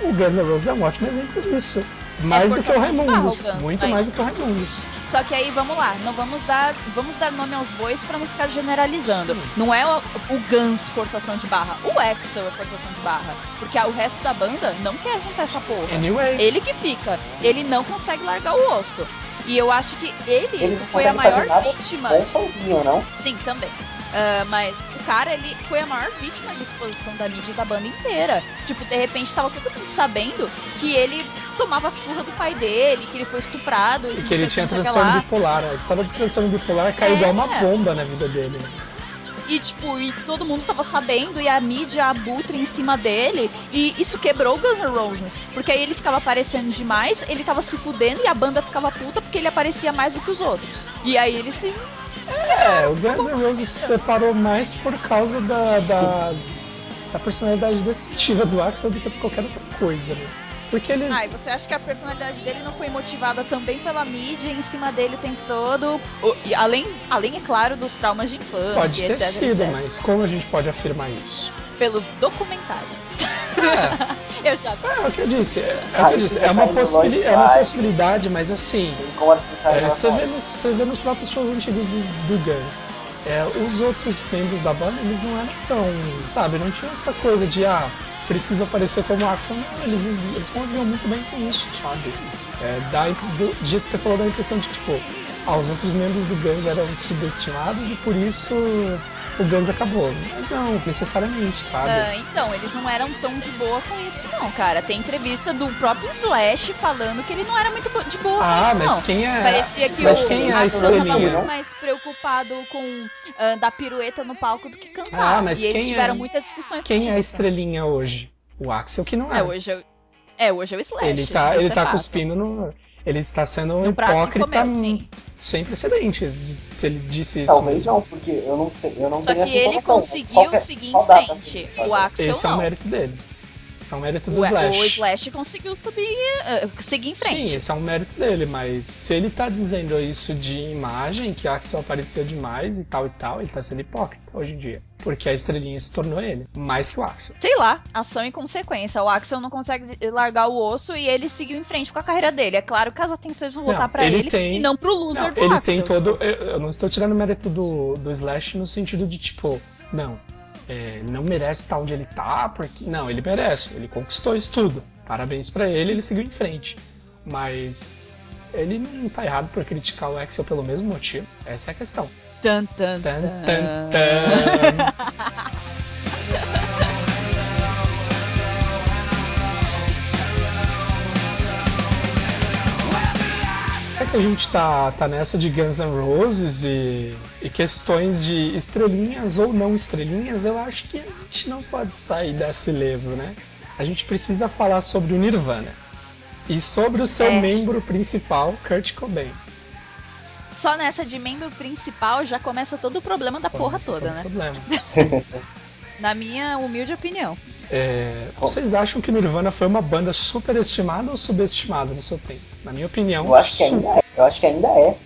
O Guns N' Roses é um ótimo exemplo disso. Mais do que o Raimundos. Muito mas- mais do que o Raimundos. Só que aí vamos lá, não vamos dar, vamos dar nome aos bois pra não ficar generalizando. Sim. Não é o, o Guns forçação de barra, o Axel é forçação de barra, porque o resto da banda não quer juntar essa porra. Anyway. Ele que fica, ele não consegue largar o osso. E eu acho que ele, Ele foi a maior vítima. Bom sozinho, não? Sim, também. Ah, mas o cara, ele foi a maior vítima de exposição da mídia e da banda inteira. Tipo, de repente tava todo mundo sabendo que ele tomava surra do pai dele, que ele foi estuprado. E que ele tinha transtorno bipolar. A história do transtorno bipolar caiu É. igual uma bomba na vida dele. E, tipo, e todo mundo tava sabendo, e a mídia abutre em cima dele. E isso quebrou o Guns N' Roses. Porque aí ele ficava aparecendo demais, ele tava se fudendo e a banda ficava puta porque ele aparecia mais do que os outros. E aí ele se. É, o Guns N' Roses se separou mais por causa da, da, da personalidade destrutiva do Axel do que por qualquer outra coisa, né? Porque eles. Ai, você acha que a personalidade dele não foi motivada também pela mídia em cima dele o tempo todo? E além, além, é claro, dos traumas de infância, Pode ter etc, sido, etc. mas como a gente pode afirmar isso? Pelos documentários. É, Eu já é o que eu disse. É, é o Ah, que eu disse. já É uma, é uma possibilidade, mas assim. É, você, vê nos, você vê nos próprios shows antigos dos, do Guns. É, os outros membros da banda, eles não eram tão. Sabe, não tinha essa coisa de, ah, preciso aparecer como Axel. Não, eles, eles conviviam muito bem com isso, sabe? É, dá, do, do jeito que você falou, dá a impressão de que, tipo, ah, os outros membros do Guns eram subestimados e por isso o Guns acabou. Mas não, necessariamente, sabe? Ah, então, eles não eram tão de boa com isso, não, cara. Tem entrevista do próprio Slash falando que ele não era muito de boa Ah, com isso, mas não. quem é. Parecia que mas o quem é Axel tava muito mais preocupado com ah, dar pirueta no palco do que cantar. Ah, mas e eles quem tiveram é- muitas discussões Quem é a estrelinha hoje? O Axel que não é. É, hoje é, o- é, hoje é o Slash. Ele tá, ele é tá cuspindo no. Ele tá sendo um hipócrita comeu, sem precedentes. de- Se ele disse isso. Talvez não, porque eu não, sei, eu não Só tenho que essa ele mas conseguiu é- seguir em frente. O? Axel Esse é não. o mérito dele. Esse é um mérito do O, Slash. o Slash conseguiu subir, ah, seguir em frente. Sim, esse é um mérito dele, mas se ele tá dizendo isso de imagem, que Axel apareceu demais e tal e tal, ele tá sendo hipócrita hoje em dia. Porque a estrelinha se tornou ele, mais que o Axel. Sei lá, ação e consequência. O Axel não consegue largar o osso e ele seguiu em frente com a carreira dele. É claro que as atenções vão voltar pra ele ele, tem- e não pro loser Não, do ele Axel. tem todo. Eu, eu não estou tirando o mérito do, do Slash no sentido de tipo, não, é, não merece estar onde ele tá, porque. Não, ele merece, ele conquistou isso tudo. Parabéns pra ele, ele seguiu em frente. Mas ele não tá errado por criticar o Axel pelo mesmo motivo. Essa é a questão. Tan, tan, Tan, tan. tan, tan. que a gente tá, tá nessa de Guns N' Roses e, e questões de estrelinhas ou não estrelinhas, eu acho que a gente não pode sair dessa ileso, né? A gente precisa falar sobre o Nirvana. E sobre o seu É. membro principal, Kurt Cobain. Só nessa de membro principal já começa todo o problema da porra Esse é toda, todo né? Problema. Na minha humilde opinião. É, vocês acham que o Nirvana foi uma banda superestimada ou subestimada no seu tempo? Na minha opinião, Eu acho que ainda é. Eu acho que ainda é.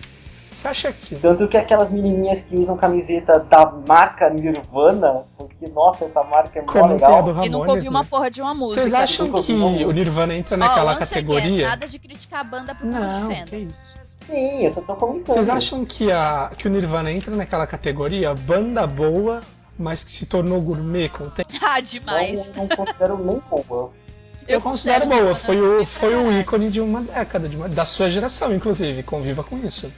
Você acha que Tanto que aquelas menininhas que usam camiseta da marca Nirvana, porque, nossa, essa marca é a legal. do e nunca Ramones, ouvi uma né? porra de uma música. Vocês acham que o Nirvana entra naquela again, categoria? nada de criticar a banda por não, que isso. Sim, eu só tô comentando. Vocês acham que, a, que o Nirvana entra naquela categoria banda boa, mas que se tornou gourmet com o tempo? Ah, demais. Eu não considero nem boa. Eu, considero boa, Nirvana foi o, gourmet foi o ícone de uma década, de uma- da sua geração, inclusive, conviva com isso.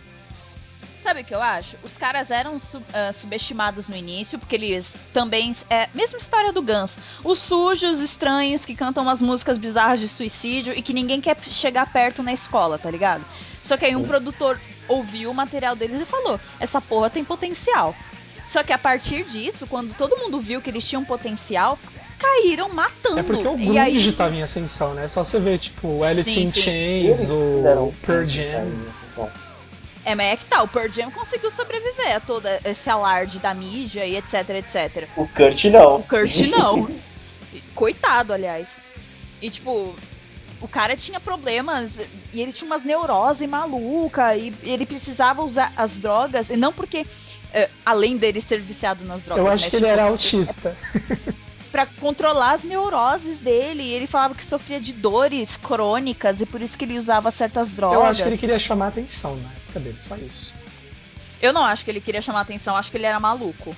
Sabe o que eu acho? Os caras eram sub- ah, subestimados no início, porque eles também. É, mesma história do Guns. Os sujos, estranhos, que cantam umas músicas bizarras de suicídio e que ninguém quer chegar perto na escola, tá ligado? Só que aí um produtor ouviu o material deles e falou: essa porra tem potencial. Só que a partir disso, quando todo mundo viu que eles tinham potencial, caíram matando. É porque o e aí, grunge tava em ascensão, né? Só você ver, tipo, Alice Sim, in sim. Chains, o Pearl Jam. É, mas é que tá, o Pearl Jam conseguiu sobreviver a todo esse alarde da mídia e etc, etc. O Kurt não. O Kurt não. Coitado, aliás. E tipo, o cara tinha problemas e ele tinha umas neurose maluca e ele precisava usar as drogas, e não porque. eh, além dele ser viciado nas drogas. Eu acho mas, que ele tipo, era autista. Pra controlar as neuroses dele. Ele falava que sofria de dores crônicas e por isso que ele usava certas drogas. Eu acho que ele queria chamar atenção na época dele, só isso. Eu não acho que ele queria chamar atenção, acho que ele era maluco.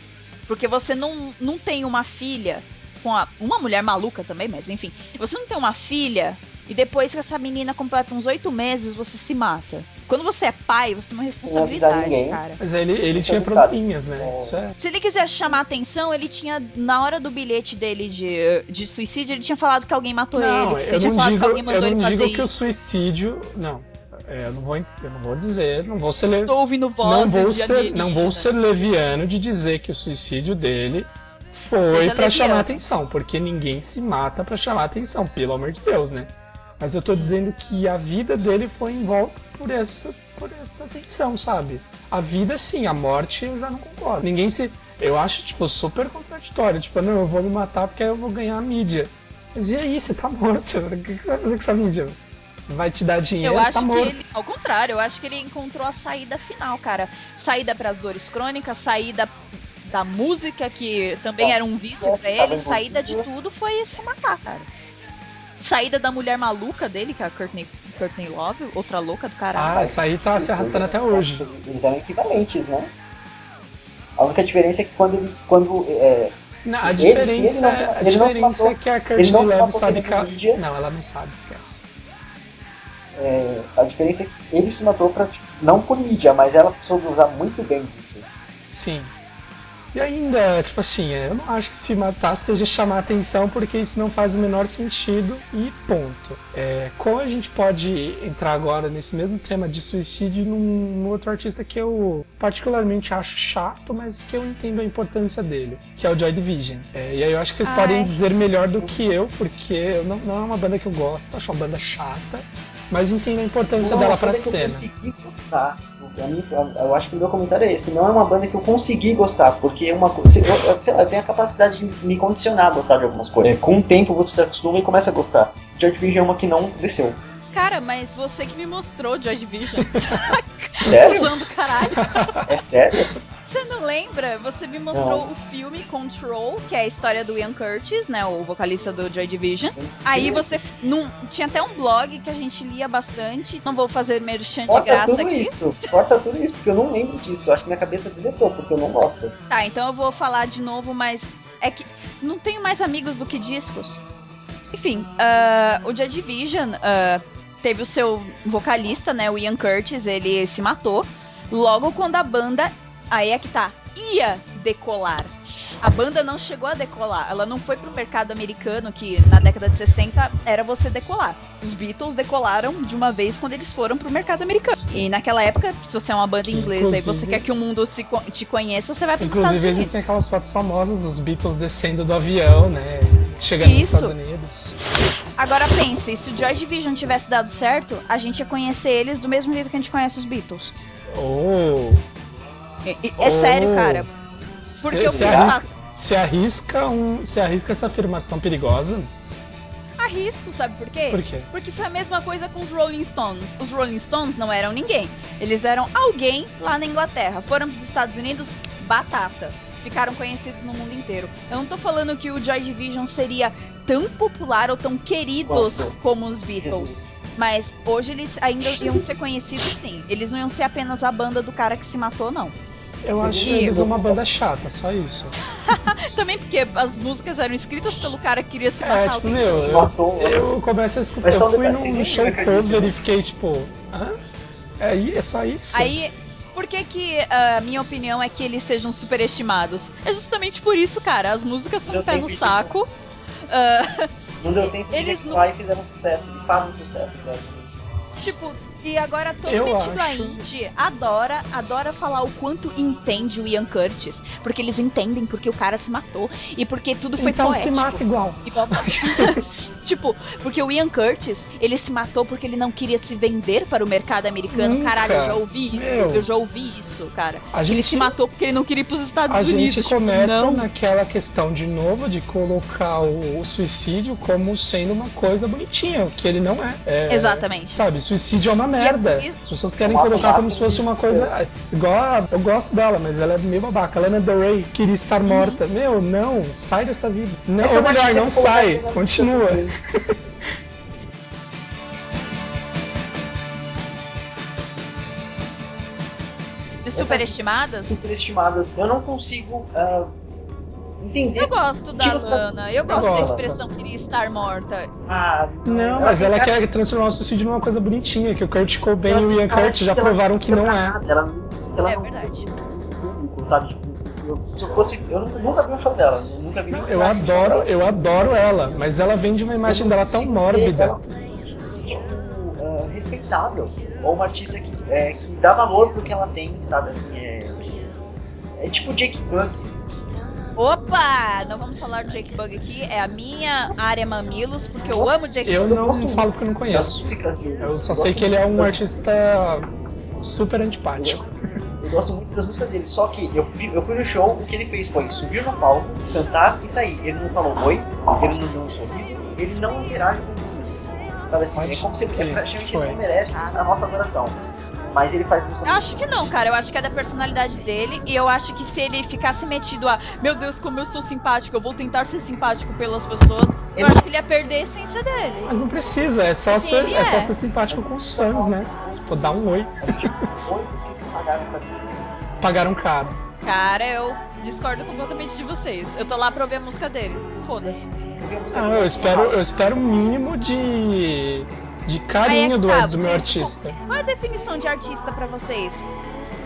Porque você não, não tem uma filha com a, uma mulher maluca também, mas enfim. Você não tem uma filha e depois que essa menina completa uns oito meses, você se mata. Quando você é pai, você tem uma responsabilidade, cara. Mas ele, ele tinha é verdade. probleminhas, né? É. Isso é. Se ele quisesse chamar atenção, ele tinha, na hora do bilhete dele de, de suicídio, ele tinha falado que alguém matou Não, ele. Ele eu tinha não falado digo, que alguém mandou eu ele não fazer digo que o isso. suicídio. Não. É, eu, não vou, eu não vou dizer, não vou ser. le- Estou ouvindo Não vozes vou, de ser, não vou ser leviano de dizer que o suicídio dele foi leviano. chamar atenção, porque ninguém se mata pra chamar atenção, pelo amor de Deus, né? Mas eu tô dizendo que a vida dele foi em volta por essa, por essa atenção, sabe? A vida sim, a morte eu já não concordo. Ninguém se. Eu acho, tipo, super contraditório. Tipo, não, eu vou me matar porque aí eu vou ganhar a mídia. Mas e aí, você tá morto? O que que você vai fazer com essa mídia? Vai te dar dinheiro, Eu você acho tá que morto. ele, ao contrário, eu acho que ele encontrou a saída final, cara. Saída pras dores crônicas, saída da música, que também Tá. era um vício pra tava ele, saída de tudo foi se matar, cara. Saída da mulher maluca dele, que é a Courtney, Courtney Love, outra louca do caralho. Ah, isso aí tá se arrastando até hoje. Eles eram equivalentes, né? A única diferença é que quando ele. Quando, é, Não, a Ele- diferença, ele não se- a ele não se diferença matou. é que a Ele Courtney não se Love matou sabe que a... mídia. Não, ela não sabe, esquece. é, a diferença é que ele se matou pra, tipo, não por mídia, mas ela soube usar muito bem disso. Sim. E ainda, tipo assim, é, eu não acho que se matar seja chamar atenção, porque isso não faz o menor sentido e ponto. É, como a gente pode entrar agora nesse mesmo tema de suicídio num, num outro artista que eu particularmente acho chato, mas que eu entendo a importância dele, que é o Joy Division. É, e aí eu acho que vocês Ai. podem dizer melhor do que eu, porque eu não, não é uma banda que eu gosto, acho uma banda chata, mas entendo a importância é dela pra cena. Eu consegui gostar. Pra mim, eu acho que o meu comentário é esse. Não é uma banda que eu consegui gostar, porque é uma coisa. Sei lá, eu tenho a capacidade de me condicionar a gostar de algumas coisas. É, com o tempo você se acostuma e começa a gostar. Joy Division é uma que não desceu. Cara, mas você que me mostrou Joy Division. Sério? Usando caralho. É sério? Você não lembra? Você me mostrou o filme Control, que é a história do Ian Curtis, né? O vocalista do Joy Division. Aí você. Num, tinha até um blog que a gente lia bastante. Não vou fazer merchan de graça tudo aqui. isso. Corta tudo isso, porque eu não lembro disso. Eu acho que minha cabeça deletou, porque eu não gosto. Tá, então eu vou falar de novo, mas é que não tenho mais amigos do que discos. Enfim, ah, o Joy Division ah, teve o seu vocalista, né, o Ian Curtis, ele se matou. Logo quando a banda, aí é que tá, ia decolar. A banda não chegou a decolar. Ela não foi pro mercado americano, que na década de 60 era você decolar. Os Beatles decolaram de uma vez quando eles foram pro mercado americano. E naquela época, se você é uma banda inglesa e você inclusive- quer que o mundo se te conheça, você vai pros Inclusive, Estados existem Unidos. aquelas fotos famosas dos Beatles descendo do avião, né? Chegando nos Isso. Estados Unidos. Agora pense, se o Joy Division tivesse dado certo, a gente ia conhecer eles do mesmo jeito que a gente conhece os Beatles. Oh! E- É Oh. sério, cara. Porque se, eu arrisca, se, arrisca um, se arrisca essa afirmação perigosa, arrisco, sabe por quê? por quê? Porque foi a mesma coisa com os Rolling Stones. Os Rolling Stones não eram ninguém. Eles eram alguém lá na Inglaterra. Foram para os Estados Unidos, batata. Ficaram conhecidos no mundo inteiro. Eu não tô falando que o Joy Division seria tão popular ou tão queridos Quanto? como os Beatles. Jesus. Mas hoje eles ainda iam ser conhecidos sim. Eles não iam ser apenas a banda do cara que se matou, não. Eu acho E- eles uma banda chata, só isso. Também porque as músicas eram escritas pelo cara que queria se É, matar. tipo, meu, eu, matou, eu começo a escutar. Eu fui num nem show né? e fiquei tipo. Hã? É, é só isso? Aí, por que que a minha opinião é que eles sejam superestimados? É justamente por isso, cara. As músicas são pé no que- saco. Ah, Não deu tempo de Eles decolar e fizeram sucesso. De fato, sucesso, tipo, e agora todo Eu metido a acho. indie adora, adora falar o quanto entende o Ian Curtis. Porque eles entendem porque o cara se matou. E porque tudo foi então poético. se mata igual. Igual- tipo, porque o Ian Curtis, ele se matou porque ele não queria se vender para o mercado americano. Nunca. Caralho, eu já ouvi isso. Meu. Eu já ouvi isso, cara. A Ele gente, se matou porque ele não queria ir pros Estados a Unidos. gente Tipo, começa não. naquela questão de novo de colocar o, o suicídio como sendo uma coisa bonitinha, o que ele não é. É, Exatamente. Sabe, suicídio é uma merda. As pessoas querem colocar como se fosse uma coisa. Igual a, eu gosto dela, mas ela é meio babaca. Lana Del Rey queria estar Uhum. morta. Meu, não, sai dessa vida. Não, Essa ou é melhor, não sai, continua. De superestimadas? Superestimadas. Eu não consigo ah, entender. Eu gosto da os Lana. Eu gosto da expressão queria estar morta. Ah, Não, mas ela quer transformar o suicídio numa coisa bonitinha, que o Kurt Cobain e o Ian Kurt de já provaram que não é. Ela, ela É não verdade. sabe? Tipo, Se eu, se eu fosse. Eu nunca vi um show dela. eu Nunca vi Não, eu de adoro, dela. eu adoro ela, mas ela vende uma imagem dela tão mórbida. ela- tipo, ah, respeitável. Ou uma artista que, é, que dá valor pro que ela tem, sabe? Assim, é. É tipo Jake Bug. Opa! Não vamos falar do Jake Bug aqui. É a minha área mamilos, porque eu amo Jake Eu Bug. não gosto falo porque eu não conheço. músicas dele. Eu só Eu sei que ele é um artista super antipático. Eu gosto muito das músicas dele, só que eu fui, eu fui no show, o que ele fez foi subir no palco, cantar e sair. Ele não falou oi, ele não deu um sorriso, ele não interage com o público. Sabe assim, Pode é como se ele ele não merece a nossa adoração. Mas ele faz música Eu acho que não, cara. Eu acho que é da personalidade dele. E eu acho que se ele ficasse metido a meu Deus, como eu sou simpático, eu vou tentar ser simpático pelas pessoas, eu Ele- acho que ele ia perder a essência dele. Mas não precisa, é só, ser, Ele é só é. ser simpático com os fãs, né? Tipo, dar um oi. Oi, vocês que pagaram pra ser. Pagaram caro. Cara, eu discordo completamente de vocês. Eu tô lá pra ouvir a música dele. Foda-se. Eu vi a música Não, dele, eu espero, eu espero o mínimo de, de carinho é do, tá, do meu artista. Qual é a definição de artista pra vocês?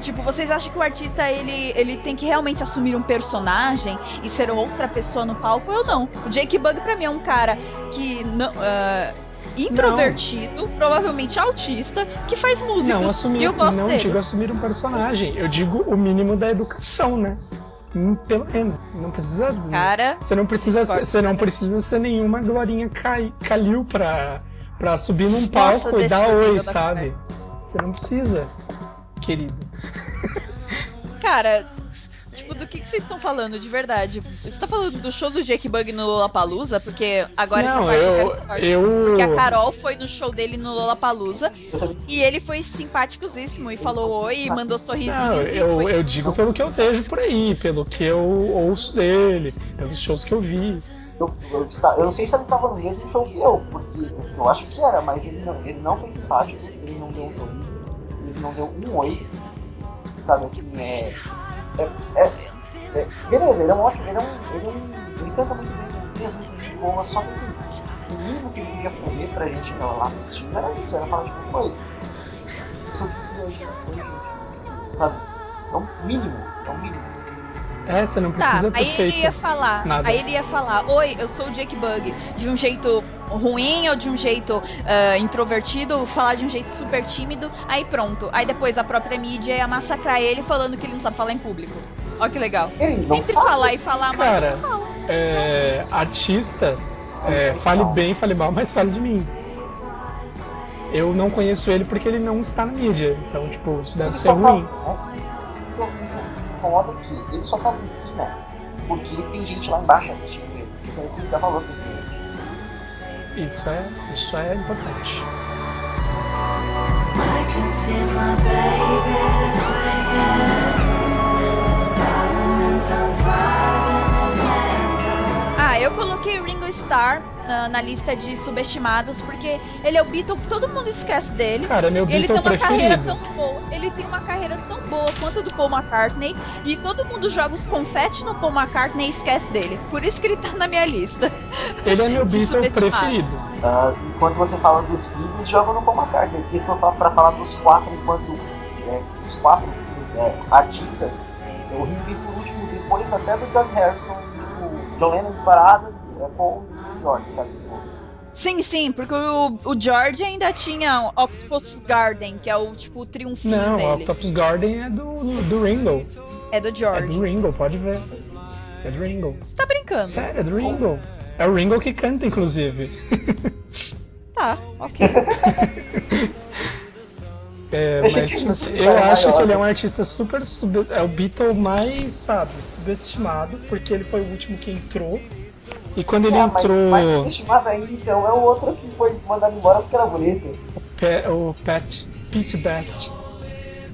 Tipo, vocês acham que o artista ele, ele tem que realmente assumir um personagem e ser outra pessoa no palco? Eu não. O Jake Bug pra mim é um cara que não, ah, introvertido, provavelmente autista, que faz música. Não, e assumir, eu gosto não dele. digo assumir um personagem, eu digo o mínimo da educação, né? Hum, Pelo menos. Não precisa. Cara, Você não precisa, você não precisa ser nenhuma glorinha cai, calil pra, pra subir num Nossa, palco e dar oi, sabe? Você não precisa, querido. cara, tipo, do que, que vocês estão falando de verdade? Você tá falando do show do Jake Bug no Lollapalooza? Porque agora não, essa parte eu. eu Porque a Carol foi no show dele no Lollapalooza e ele foi simpaticosíssimo e falou oi e mandou sorrisinho. Não, eu, foi- eu digo pelo que eu vejo por aí, pelo que eu ouço dele, pelos shows que eu vi. Eu, eu, eu não sei se ele estava no mesmo show que eu, porque eu acho que era, mas ele não, ele não foi simpático, ele não deu um sorriso, ele não deu um oi, sabe assim, é. é, é- é- beleza, ele é um ótimo, ele é um. Ele, é um, ele canta muito bem, ele músicas muito boas, só que assim, o mínimo que ele podia fazer pra gente ir lá assistindo era isso, era falar tipo, oi, sou hoje, gente, sabe? É o mínimo, é o mínimo. É, você não Tá, precisa ter aí ele feito. ia falar. nada. Aí ele ia falar, oi, eu sou o Jake Bug, de um jeito ruim ou de um jeito ah, introvertido, ou falar de um jeito super tímido, aí pronto. Aí depois a própria mídia ia massacrar ele falando que ele não sabe falar em público. Ó que legal. Ele Entre sabe. falar e falar. Cara, é, artista, é, fale bem, fale mal, mas fale de mim. Eu não conheço ele porque ele não está na mídia, então, tipo, isso deve Ele ser tá- é que ele só tá em cima porque tem gente lá embaixo assistindo ele. Então ele tem que dar valor pra ele. Isso é, isso é importante. I can see my baby swinging. His parliament's on fire. Ah, eu coloquei o Ringo Starr na, na lista de subestimados porque ele é o Beatle que todo mundo esquece dele. Cara, é meu E ele tem Beatle uma carreira tão boa. Ele tem uma carreira tão boa quanto a do Paul McCartney. E todo mundo joga os confetes no Paul McCartney e esquece dele. Por isso que ele tá na minha lista. Ele é meu Beatle preferido. Ah, enquanto você fala dos filhos, joga no Paul McCartney. Porque se for falar- pra falar dos quatro enquanto é, os quatro filhos, é, artistas, eu revi por último, depois até do George Harrison John Lennon disparado, é Paul e George, sabe? Sim, sim, porque o, o George ainda tinha o Octopus Garden, que é o tipo o triunfinho Não, o dele. Octopus Garden é do, do Ringo. É do É George. do Ringo, pode ver. É do Ringo. Você tá brincando? Sério, é do Ringo. É o Ringo que canta, inclusive. Tá, ok. É, mas tipo assim, eu acho maior. que ele é um artista super sub... é o Beatle mais, sabe, subestimado, porque ele foi o último que entrou. E quando ele ah, mas entrou mais subestimado ainda, então, é o outro que foi mandado embora porque era bonito. Pe- o Pat Pete Best.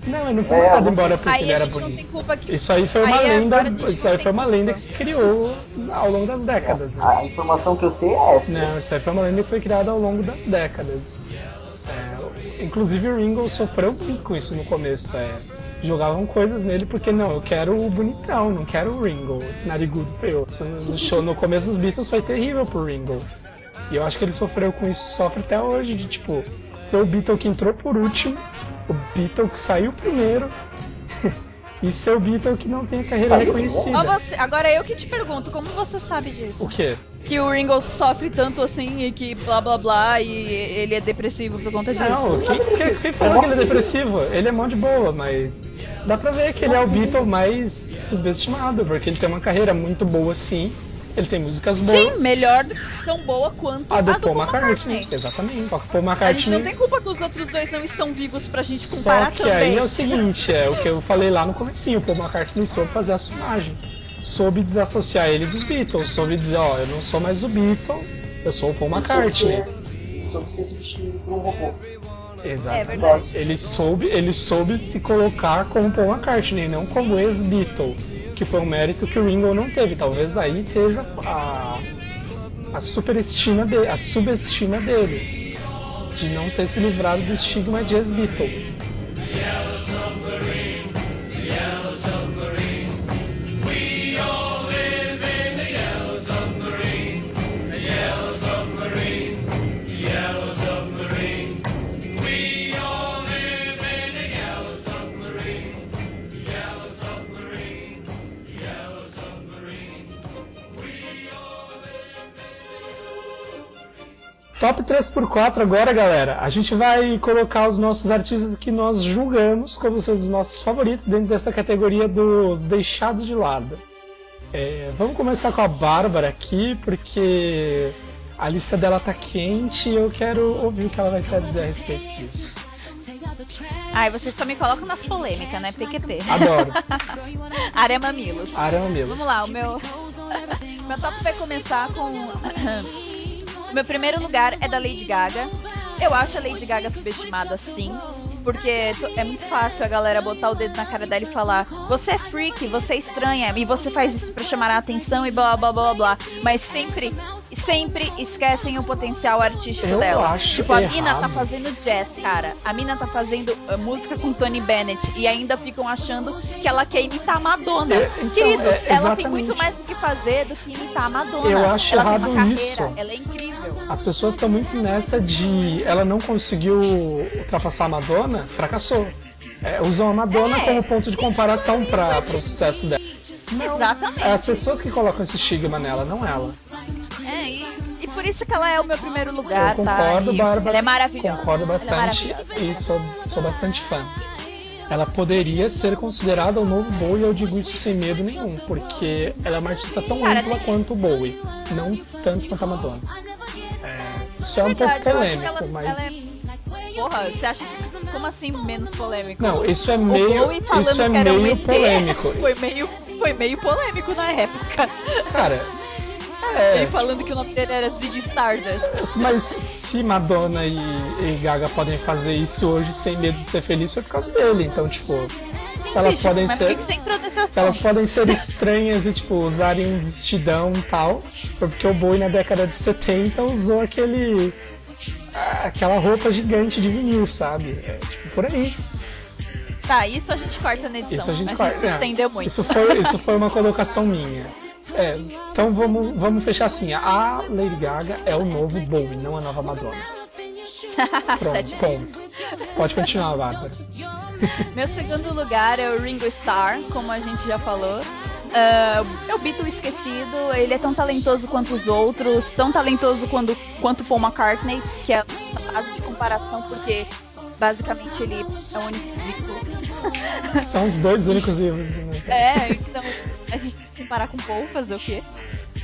Não, ele não foi É, mandado eu- embora porque Aí ele a era bonito. tem culpa que. Isso aí foi uma Aí lenda, agora a gente isso aí foi uma culpa. lenda que se criou ao longo das décadas, né? A informação que eu sei é essa. Não, isso aí foi uma lenda que foi criada ao longo das décadas. É, inclusive o Ringo sofreu muito com isso no começo. É, jogavam coisas nele porque não, eu quero o bonitão, não quero o Ringo. Esse narigudo feio. No, show, no começo dos Beatles foi terrível pro Ringo. E eu acho que ele sofreu com isso, sofre até hoje, de tipo, ser o Beatle que entrou por último, o Beatle que saiu primeiro, e ser o Beatle que não tem a carreira Saiu reconhecida. Ó, você, agora eu que te pergunto, como você sabe disso? O quê? Que o Ringo sofre tanto assim e que blá blá blá e ele é depressivo por conta disso. Não, quem, quem- quem falou que ele é depressivo? Ele é mão de boa, mas dá pra ver que ele é o Beatle mais subestimado, porque ele tem uma carreira muito boa sim. Ele tem músicas boas. Sim, melhor, tão boa quanto A do a Paul McCartney. Exatamente. Só que o Paul A gente não McCartney. tem culpa que os outros dois não estão vivos pra gente Só comparar que também. aí é o seguinte, é o que eu falei lá no comecinho, o Paul McCartney soube fazer a sonagem. Soube desassociar ele dos Beatles, soube dizer, ó, eu não sou mais o Beatle, eu sou o Paul McCartney. Sobre ser, substituído por um robô. Exato. É. Ele soube, ele soube se colocar como Paul McCartney, não como ex-Beatle, que foi um mérito que o Ringo não teve. Talvez aí esteja a, a superestima dele, a subestima dele, de não ter se livrado do estigma de ex-Beatle. Top 3x4 agora, galera. A gente vai colocar os nossos artistas que nós julgamos como sendo os nossos favoritos dentro dessa categoria dos deixados de lado. É, vamos começar com a Bárbara aqui, porque a lista dela tá quente e eu quero ouvir o que ela vai ter a dizer a respeito disso. Ai, vocês só me colocam nas polêmicas, né? PQP. Adoro. Área Mamilos. Arama Milo. Vamos lá, o meu. meu top vai começar com. Meu primeiro lugar é da Lady Gaga. Eu acho a Lady Gaga subestimada sim. Porque é muito fácil a galera botar o dedo na cara dela e falar: Você é freak, você é estranha, e você faz isso pra chamar a atenção e blá blá blá blá. Mas sempre, sempre esquecem o potencial artístico Eu dela. acho tipo, a mina errado. tá fazendo jazz, cara. A mina tá fazendo uh, música com Tony Bennett e ainda ficam achando que ela quer imitar a Madonna. É, então, Queridos, é, ela tem muito mais o que fazer do que imitar a Madonna. Eu acho ela errado tem uma carreira, isso. ela é incrível. As pessoas estão muito nessa de ela não conseguiu ultrapassar a Madonna, fracassou. É, usam a Madonna É. como ponto de comparação para o sucesso dela. Exatamente. É as pessoas que colocam esse estigma nela, não ela. É, e, e por isso que ela é o meu primeiro lugar, Eu tá? concordo, E Bárbara. Ela é maravilhosa. Concordo é bastante maravilhosa. e sou, sou bastante fã. Ela poderia ser considerada o novo Bowie, eu digo isso sem medo nenhum, porque ela é uma artista tão Cara, ampla tem- quanto o Bowie, não tanto quanto a Madonna. Isso é um pouco polêmico, ela- mas. ela é- Porra, você acha que. Como assim menos polêmico? Não, isso é meio, isso é um meio polêmico. Foi meio, foi meio polêmico na época. Cara, é, Ele falando que o nome dele era Ziggy Stardust. mas se Madonna e, e Gaga podem fazer isso hoje sem medo de ser feliz, foi por causa dele. Então, tipo, Se elas bicho, podem mas ser- por que que elas podem ser estranhas e, tipo, usarem um vestidão e tal, foi porque o Bowie na década de 70 usou aquele. ah, aquela roupa gigante de vinil, sabe? É, tipo, por aí. Tá, isso a gente corta na edição. Isso a gente corta, isso é. se estendeu muito. Isso foi, isso foi uma colocação minha. É, então vamos, vamos fechar assim. A Lady Gaga é o novo Bowie, não a nova Madonna. Pronto, Sete ponto. Pode continuar, Bárbara. Meu segundo lugar é o Ringo Starr, como a gente já falou. Ah, é o Beatle esquecido, ele é tão talentoso quanto os outros, tão talentoso quanto, quanto Paul McCartney, que é a base de comparação, porque basicamente ele é o único vivo. São os dois únicos livros. Né? É, então a gente tem que comparar com Paul, fazer o quê?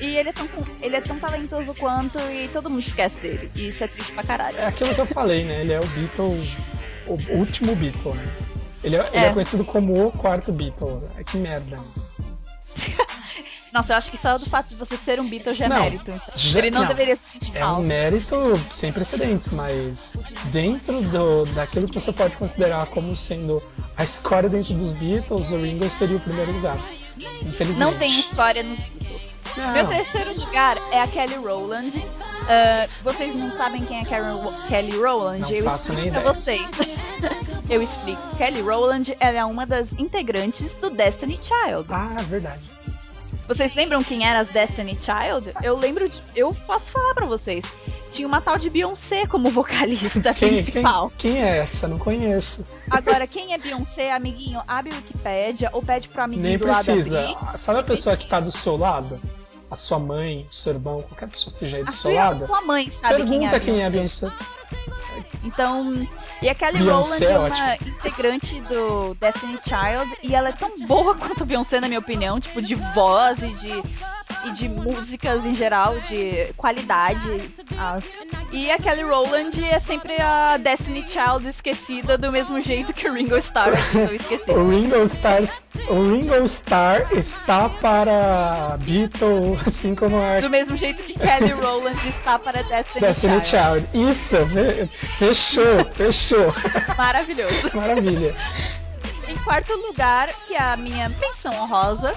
E ele é, tão, ele é tão talentoso quanto e todo mundo esquece dele. E isso é triste pra caralho. É aquilo que eu falei, né? Ele é o Beatle, o último Beatle, né? Ele é, ele é É. conhecido como o quarto Beatle. É que merda. Nossa, eu acho que só do fato de você ser um Beatle já é Não, mérito. Então. já- ele não, não. deveria se sentir É um mérito sem precedentes, mas dentro do, daquilo que você pode considerar como sendo a escória dentro dos Beatles, o Ringo seria o primeiro lugar. Infelizmente. Não tem história nos. Não. Meu terceiro lugar é a Kelly Rowland. Ah, vocês não sabem quem é Kelly, Kelly Rowland? Não eu faço nem explico pra ideia. vocês. eu explico. Kelly Rowland ela é uma das integrantes do Destiny Child. Ah, verdade. Vocês lembram quem era as Destiny Child? Eu lembro de, Eu posso falar pra vocês. Tinha uma tal de Beyoncé como vocalista Quem, quem, principal. quem é essa? Não conheço. Agora, quem é Beyoncé, amiguinho? Abre o Wikipédia ou pede pro amiguinho Nem do lado precisa. abrir. Sabe a pessoa que tá do seu lado? A sua mãe, o seu irmão, qualquer pessoa que esteja aí do A seu sua, a lado? sua mãe sabe é a Pergunta quem é a Beyoncé. Então, e a Kelly Beyoncé Rowland é é uma integrante do Destiny Child e ela é tão boa quanto a Beyoncé, na minha opinião, tipo, de voz e de, e de músicas em geral, de qualidade. Ah, E a Kelly Rowland é sempre a Destiny Child esquecida do mesmo jeito que o Ringo Starr. O Ringo Starr, o Ringo Starr está para Beatle, assim como a Do mesmo jeito que Kelly Rowland está para Destiny, Destiny Child. Child. Isso, fe- fechou, fechou. Maravilhoso. Maravilha. Em quarto lugar, que é a minha menção honrosa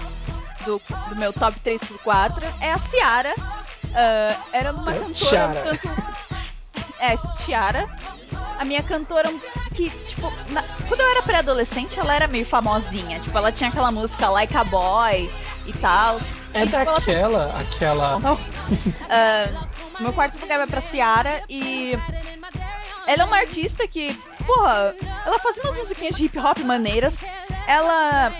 do, do meu top 3x4, é a Ciara. Ah, era uma É, cantora. Tanto- É, Ciara. A minha cantora que, tipo, na- quando eu era pré-adolescente, ela era meio famosinha. Tipo, ela tinha aquela música Like a Boy e tal. É e, tipo, ela daquela, aquela. não. Ah, meu quarto lugar vai pra Ciara e. Ela é uma artista que, porra, ela fazia umas musiquinhas de hip hop maneiras. Ela.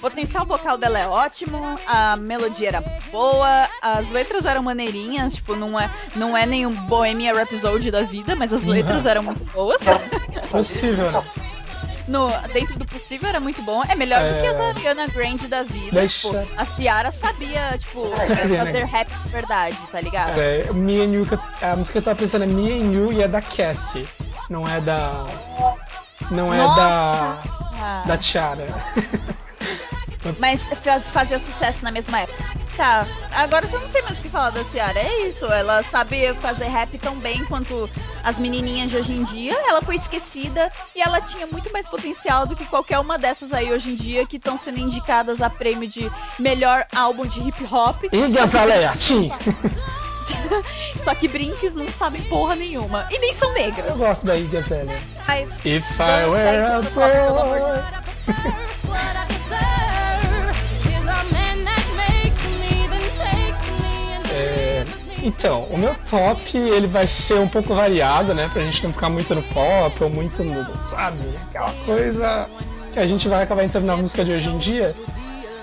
O potencial vocal dela é ótimo, a melodia era boa, as letras eram maneirinhas, tipo, não é, não é nenhum Bohemia Rhapsody da vida, mas as letras eram muito boas. Possível, né? No, dentro do possível era muito bom. É melhor do que as É. Ariana Grande da vida. Deixa- Tipo, a Ciara sabia, tipo, Ariana. fazer rap de verdade, tá ligado? É, Me and You, a música que eu tava pensando é Me and You e é da Cassie. Não é da. Não é da. Ah, Da Tiara. Mas faz- fazia sucesso na mesma época. Tá, agora eu já não sei mais o que falar da Ciara. É isso, ela sabe fazer rap tão bem quanto as menininhas de hoje em dia. Ela foi esquecida e ela tinha muito mais potencial do que qualquer uma dessas aí hoje em dia que estão sendo indicadas a prêmio de melhor álbum de hip hop. E Azaleia, Tim! Só que Brinks não sabem porra nenhuma. E nem são Eu negras. gosto da Iggy Azalea. Ai, If I were a com então, o meu top ele vai ser um pouco variado, né? Pra gente não ficar muito no pop ou muito no, sabe? Aquela coisa que a gente vai acabar entrando na música de hoje em dia.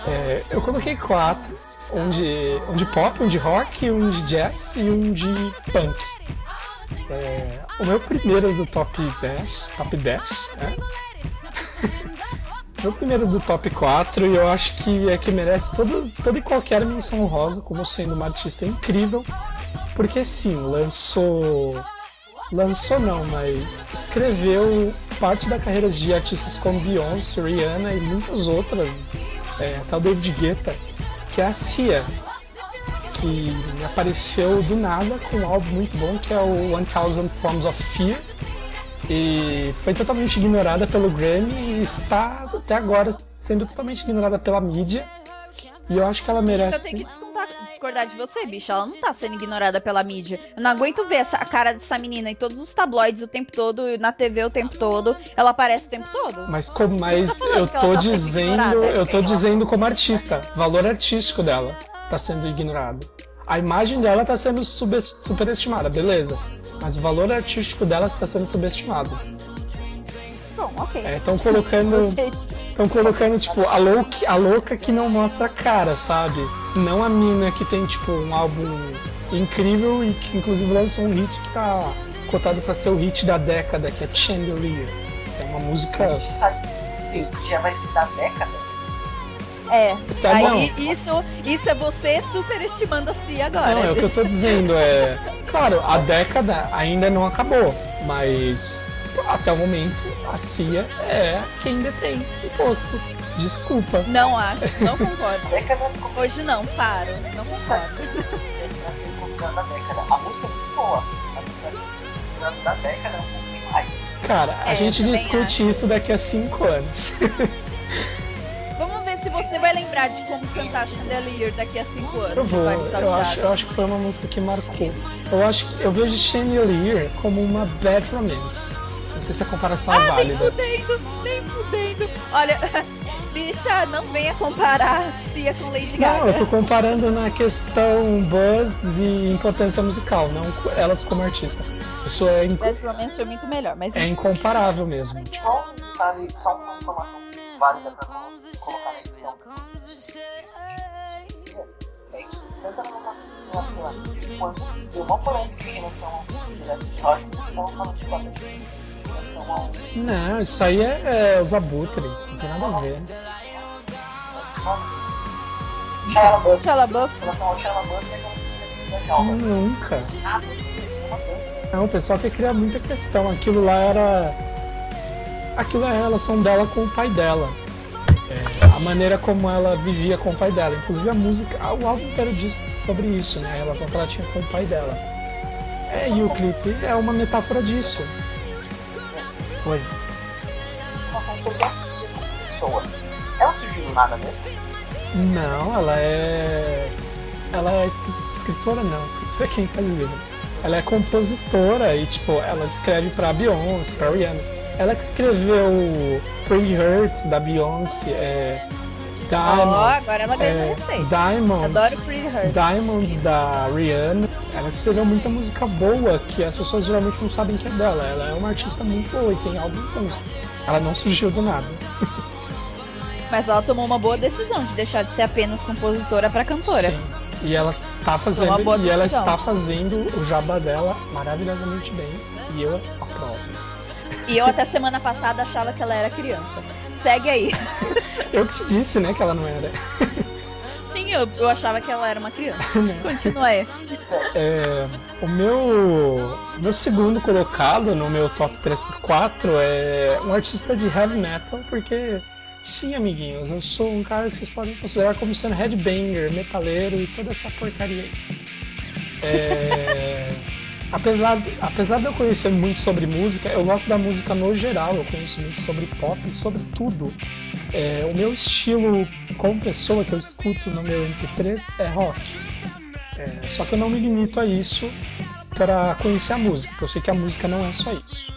É, eu coloquei quatro, um de, um de pop, um de rock, um de jazz e um de punk. É, o meu primeiro do top 10, top 10, né? meu primeiro do top 4 e eu acho que é que merece todo, toda e qualquer menção honrosa como sendo uma artista incrível, porque sim, lançou lançou não, mas escreveu parte da carreira de artistas como Beyoncé, Rihanna e muitas outras, é, o David Guetta, que é a Cia, que apareceu do nada com um álbum muito bom que é o 1000 Forms of Fear e foi totalmente ignorada pelo Grammy e está até agora sendo totalmente ignorada pela mídia. E eu acho que ela Eu merece. tenho que discordar, discordar de você, bicha. Ela não tá sendo ignorada pela mídia. Eu não aguento ver essa, a cara dessa menina em todos os tabloides o tempo todo, na TV o tempo todo. Ela aparece o tempo todo. Mas como, mas falando eu tô tá dizendo, eu tô dizendo como artista, valor artístico dela tá sendo ignorado. A imagem dela tá sendo superestimada, beleza? Mas o valor artístico dela está sendo subestimado. Bom, ok. Estão colocando, Você diz. estão colocando tipo a louca, a louca que não mostra a cara, sabe? Não a mina que tem tipo um álbum incrível e que inclusive lançou um hit que tá cotado pra ser o hit da década, que é Chandelier. É uma A música gente sabe que já vai ser da década. É. Tá Aí bom. isso, isso é você superestimando a si agora. Não, é o que eu tô dizendo, é. Claro, a década ainda não acabou, mas até o momento a CIA é quem detém o posto. Desculpa. Não acho, não concordo. Década Hoje não, paro. Não concordo. década. A música é muito boa, mas considerada da década é um pouquinho mais. Cara, a É, gente discute acho. isso daqui a cinco anos. Se você vai lembrar de como cantar Chandelier daqui a cinco anos. Eu vou, eu acho, eu acho que foi uma música que marcou. Eu acho que eu vejo Chandelier como uma bad romance. Não sei se a comparação é Ah, nem válida. fudendo, nem fudendo. Olha, bicha, não venha comparar Cia com Lady Gaga. Não, eu tô comparando na questão buzz e importância musical, não elas como artista. Isso é, inc- Bad Romance foi muito melhor, mas é incomparável mesmo. Só uma informação válida pra você colocar na edição é que tanto tá quanto deu uma polêmica em relação ao que estavam falando de em relação ao Não, isso aí é, é os abutres, não tem nada a ver. LaBeouf. em relação ao e aquela. Nunca. Nada, é dança. Não, o pessoal quer criar muita questão. Aquilo lá era. Aquilo é a relação dela com o pai dela. É, a maneira como ela vivia com o pai dela. Inclusive a música, o álbum inteiro diz sobre isso, né? A relação que ela tinha com o pai dela. É, e o clipe é uma metáfora disso. Oi. Sobre a pessoa. Ela surgiu do nada mesmo? Não, ela é. Ela é escri- escritora, não. Escritora é quem faz o livro. Ela é compositora e, tipo, ela escreve pra Beyoncé, pra Rihanna. Ela que escreveu Pretty Hurts da Beyoncé, é. Diamond, agora ela ganhou é, respeito. Diamonds, Adoro Pretty Hurts. Diamonds da Rihanna. Ela escreveu muita música boa que as pessoas geralmente não sabem que é dela. Ela é uma artista muito boa e tem álbuns bons. Ela não surgiu do nada. Mas ela tomou uma boa decisão de deixar de ser apenas compositora pra cantora. Sim. E ela tá fazendo uma boa e ela decisão. está fazendo o jabá dela maravilhosamente bem e eu aprovo. E eu até semana passada achava que ela era criança. Segue aí. Eu que te disse, né, que ela não era. Sim, eu, eu achava que ela era uma criança. Continua aí. É, o meu meu segundo colocado no meu top 3x4 é um artista de heavy metal, porque sim, amiguinhos, eu sou um cara que vocês podem considerar como sendo headbanger, metaleiro e toda essa porcaria aí. É, apesar, apesar de eu conhecer muito sobre música, eu gosto da música no geral, eu conheço muito sobre pop e sobre tudo. É, o meu estilo como pessoa que eu escuto no meu MP3 é rock. É, só que eu não me limito a isso para conhecer a música, porque eu sei que a música não é só isso.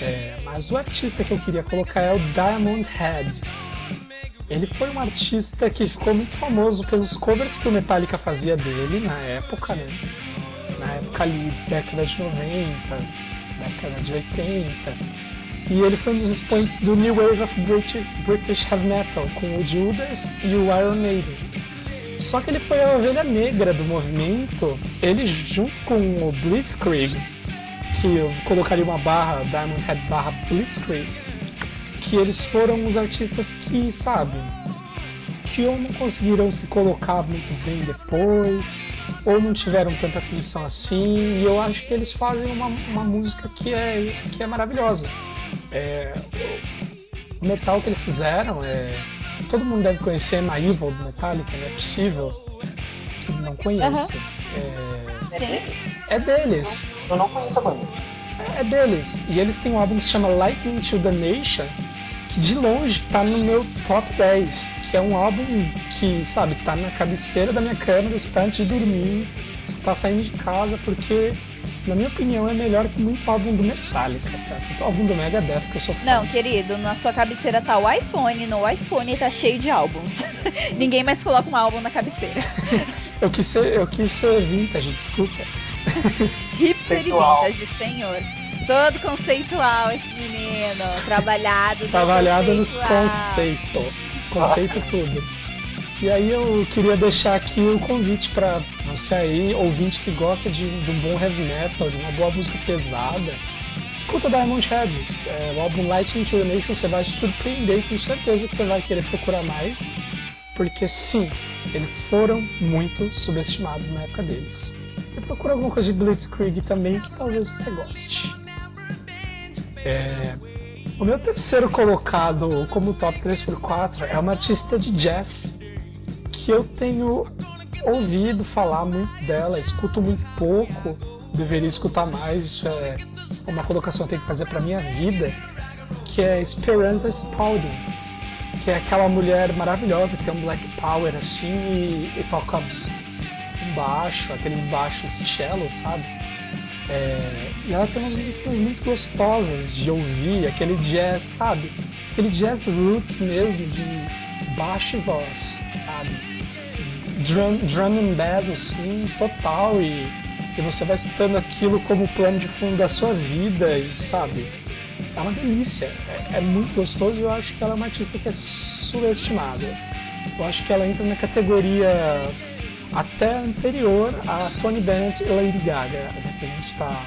É, mas o artista que eu queria colocar é o Diamond Head. Ele foi um artista que ficou muito famoso pelos covers que o Metallica fazia dele na época, né? Na época ali, década de 90, década de 80. E ele foi um dos expoentes do New Wave of British, British Heavy Metal, com o Judas e o Iron Maiden. Só que ele foi a ovelha negra do movimento, ele junto com o Blitzkrieg, que eu colocaria uma barra, Diamond Head barra Blitzkrieg, que eles foram os artistas que, sabe, que ou não conseguiram se colocar muito bem depois, ou não tiveram tanta atenção assim, e eu acho que eles fazem uma, uma música que é, que é maravilhosa. É, o metal que eles fizeram é. Todo mundo deve conhecer My Evil do Metallica, não é possível que não conheça. É Sim. deles? É, é deles. Eu não conheço a banda. É deles. E eles têm um álbum que se chama Lightning to the Nations, que de longe tá no meu top 10. Que é um álbum que, sabe, tá na cabeceira da minha cama, eu escutar antes de dormir, escutar saindo de casa, porque, na minha opinião, é melhor que muito álbum do Metallica, tá? Muito álbum do Megadeth que eu sou fã. Não, querido, na sua cabeceira tá o iPhone, no iPhone tá cheio de álbuns. Ninguém mais coloca um álbum na cabeceira. Eu quis ser, eu quis ser vintage, desculpa. Hipster e vintage, senhor. Todo conceitual esse menino, trabalhado no Trabalhado nos conceitual. conceitos. Os conceitos tudo. E aí eu queria deixar aqui o convite pra você aí, ouvinte que gosta de, de um bom heavy metal, de uma boa música pesada. Escuta Diamond Head. É, o álbum Lightning to the Nation você vai surpreender com certeza que você vai querer procurar mais. Porque sim, eles foram muito subestimados na época deles. E procura alguma coisa de Blitzkrieg também que talvez você goste. É, o meu terceiro colocado como top 3x4 é uma artista de jazz que eu tenho ouvido falar muito dela, escuto muito pouco, deveria escutar mais, isso é uma colocação que eu tenho que fazer pra minha vida, que é Esperanza Spalding, que é aquela mulher maravilhosa que tem um black power assim e, e toca baixo, aqueles baixos cello, sabe? É, e ela tem umas músicas muito gostosas de ouvir, aquele jazz, sabe? Aquele jazz roots mesmo, de baixo e voz, sabe? Drum, drum and bass, assim, total, e, e você vai escutando aquilo como plano de fundo da sua vida, e sabe? É uma delícia, é, é muito gostoso e eu acho que ela é uma artista que é subestimada. Eu acho que ela entra na categoria até anterior a Tony Bennett e Lady Gaga, né, que a gente está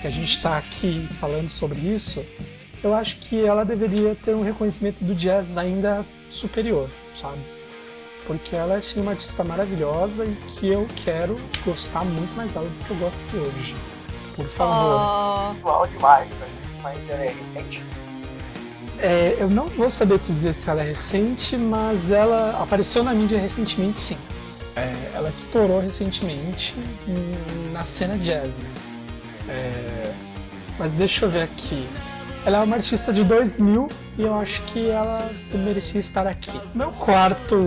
que a gente está aqui falando sobre isso, eu acho que ela deveria ter um reconhecimento do jazz ainda superior, sabe? Porque ela é sim uma artista maravilhosa e que eu quero gostar muito mais dela do que eu gosto de hoje. Por favor. Oh, Atual demais mim, mas ela é recente. É, eu não vou saber te dizer se ela é recente, mas ela apareceu na mídia recentemente, sim. É, ela estourou recentemente na cena jazz, né? É, mas deixa eu ver aqui. Ela é uma artista de 2000 e eu acho que ela merecia estar aqui. Meu quarto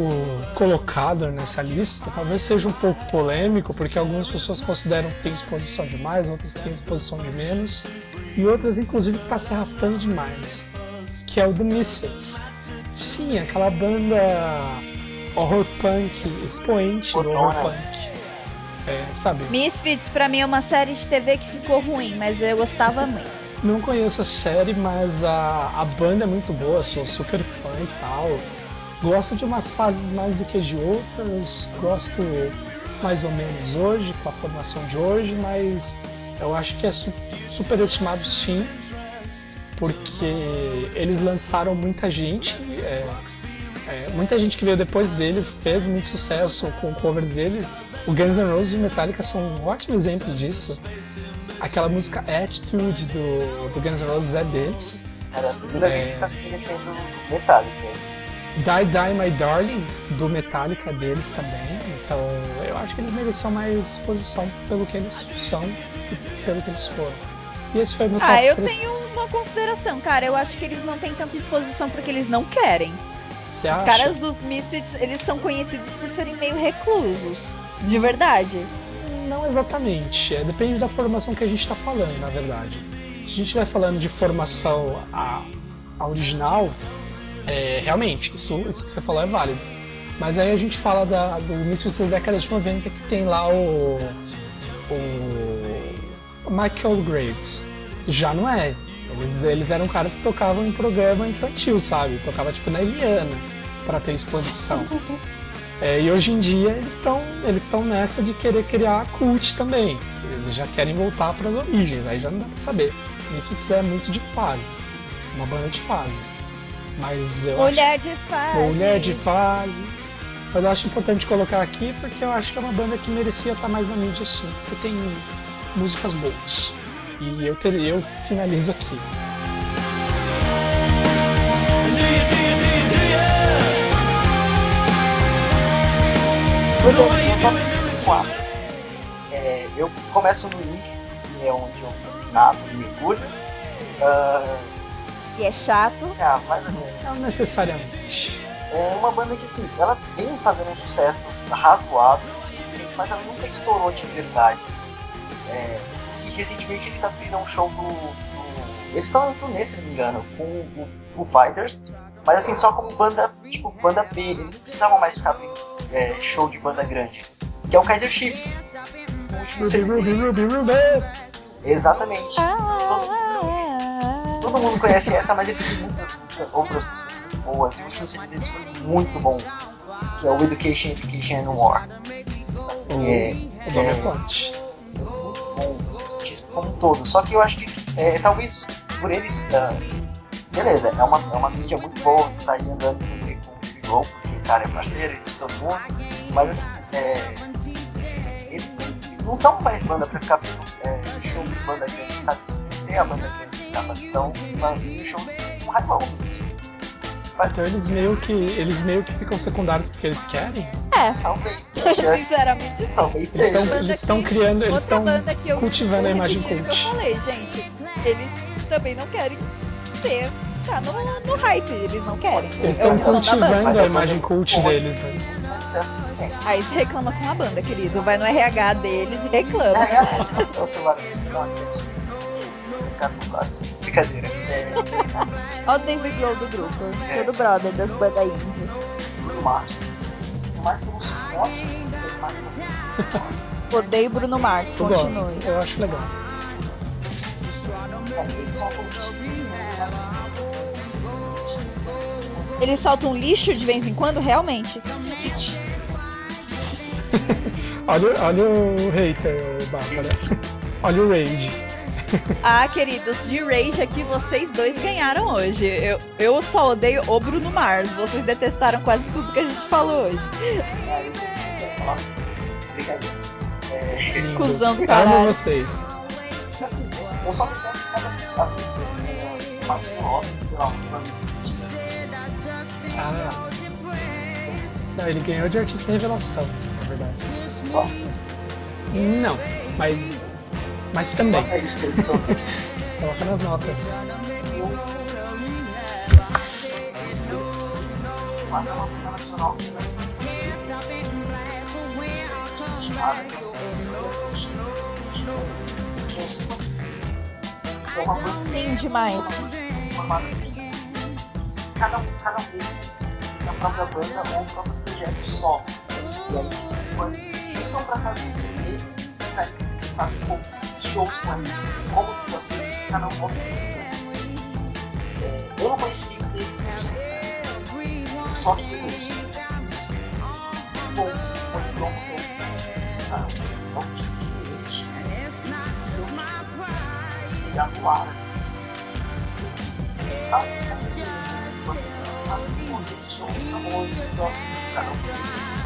colocado nessa lista talvez seja um pouco polêmico, porque algumas pessoas consideram que tem exposição demais, outras que tem exposição de menos, e outras, inclusive, que está se arrastando demais, que é o The Misfits. Sim, aquela banda horror punk, expoente do horror punk. É, sabe? Misfits pra mim é uma série de TV que ficou ruim, mas eu gostava muito. Não conheço a série, mas a, a banda é muito boa, sou super fã e tal. Gosto de umas fases mais do que de outras, gosto mais ou menos hoje, com a formação de hoje, mas eu acho que é su superestimado sim, porque eles lançaram muita gente, é, é, muita gente que veio depois deles fez muito sucesso com covers deles. O Guns N' Roses e o Metallica são um ótimo exemplo disso. Aquela música Attitude do, do Guns N' Roses é deles. Era a segunda É. vez que tá merecendo Metallica. Die Die My Darling do Metallica deles também. Então eu acho que eles mereciam mais exposição pelo que eles são e pelo que eles foram. E esse foi o meu top Ah, eu 3. tenho uma consideração, cara. Eu acho que eles não têm tanta exposição porque eles não querem. Você Os acha? caras dos Misfits, eles são conhecidos por serem meio reclusos. De verdade. Não exatamente. É, depende da formação que a gente está falando, na verdade. Se a gente estiver falando de formação a, a original, é, realmente, isso, isso que você falou é válido. Mas aí a gente fala da, do início da década de 90 que tem lá o, o Michael Graves. Já não é. Eles, eles eram caras que tocavam em programa infantil, sabe? Tocava tipo na Eliana pra ter exposição. É, e hoje em dia eles estão eles estão nessa de querer criar cult também. Eles já querem voltar para as origens, aí já não dá pra saber. Isso é muito de fases, uma banda de fases. Mas eu Mulher de acho, fase. mulher de fase. Mas eu acho importante colocar aqui porque eu acho que é uma banda que merecia estar mais na mídia sim, porque tem músicas boas. E eu, ter, eu finalizo aqui. É, eu. É, começo no Link, que é onde eu nado e mergulho. Ah, E é chato. ah, mas assim, Não necessariamente. é uma banda que assim, ela vem fazendo um sucesso razoável, mas ela nunca estourou de verdade. É, recentemente eles abriram um show no. no- eles estão em turnê, se não me engano, com o Foo Fighters, mas assim, só como banda, tipo, banda B, eles não precisavam mais ficar abrindo é, show de banda grande. Que é o Kaiser Chiefs. O último. Exatamente. Ah, Todo mundo conhece essa, mas eles têm muitas músicas, outras músicas muito boas. E o último CD deles foi muito bom. Que é o Education, Education and War. Assim, é, é é forte. muito bom, como um todo. Só que eu acho que eles, é, talvez por eles. ah, beleza, é uma, é uma mídia muito boa você sair andando com o Roll, porque o cara é parceiro de todo mundo. Mas assim, é, eles, eles não são mais banda pra ficar vendo é, show de banda grande, sabe? Ser a banda grande que tava. Então, fazendo show com raivão. Então eles meio que eles meio que ficam secundários porque eles querem. É, Talvez seja. sinceramente sim. Talvez Eles estão eles estão que- criando, eles estão cultivando a imagem repetir o que cult. Eu falei, gente, eles também não querem ser. Tá no, no hype, eles não querem. Eles É estão banda. cultivando a imagem cult deles, né? Aí você reclama com a banda, querido. Vai no RH deles e reclama. Brincadeira. É, Olha o David Grohl do grupo. É. Todo brother das bandas indie. Bruno Mars. Por mais que eu não suporte, eu mais Odeio Bruno Mars, Eu continue. gosto, eu acho legal. Como Eles soltam lixo de vez em quando, realmente? Olha, olha o hater, Bárbara. Olha o Rage. Ah, queridos, de Rage aqui vocês dois ganharam hoje. Eu, eu só odeio o Bruno Mars. Vocês detestaram quase tudo que a gente falou hoje. É, vocês. Cusão do Amo caralho. vocês. assim, eu só me peço que cada as músicas é, sei lá, uns anos Ah. Não, ele ganhou de artista revelação, na verdade. só. Não, mas. Mas também. É isso Coloca nas notas. Sim, demais. cada um, cada um deles tem a própria banda ou um próprio projeto só. E aí, quando eles ficam pra fazer um CD, e saem fazem pouquíssimos shows com essa, como se fosse cada um volta é, Eu não conheci nenhum deles, só que os bons, muito bom, sabe? É um disco excelente. Pegar no ar, assim. Ah, sabe? Você tá com esse show, tá bom, de cada um.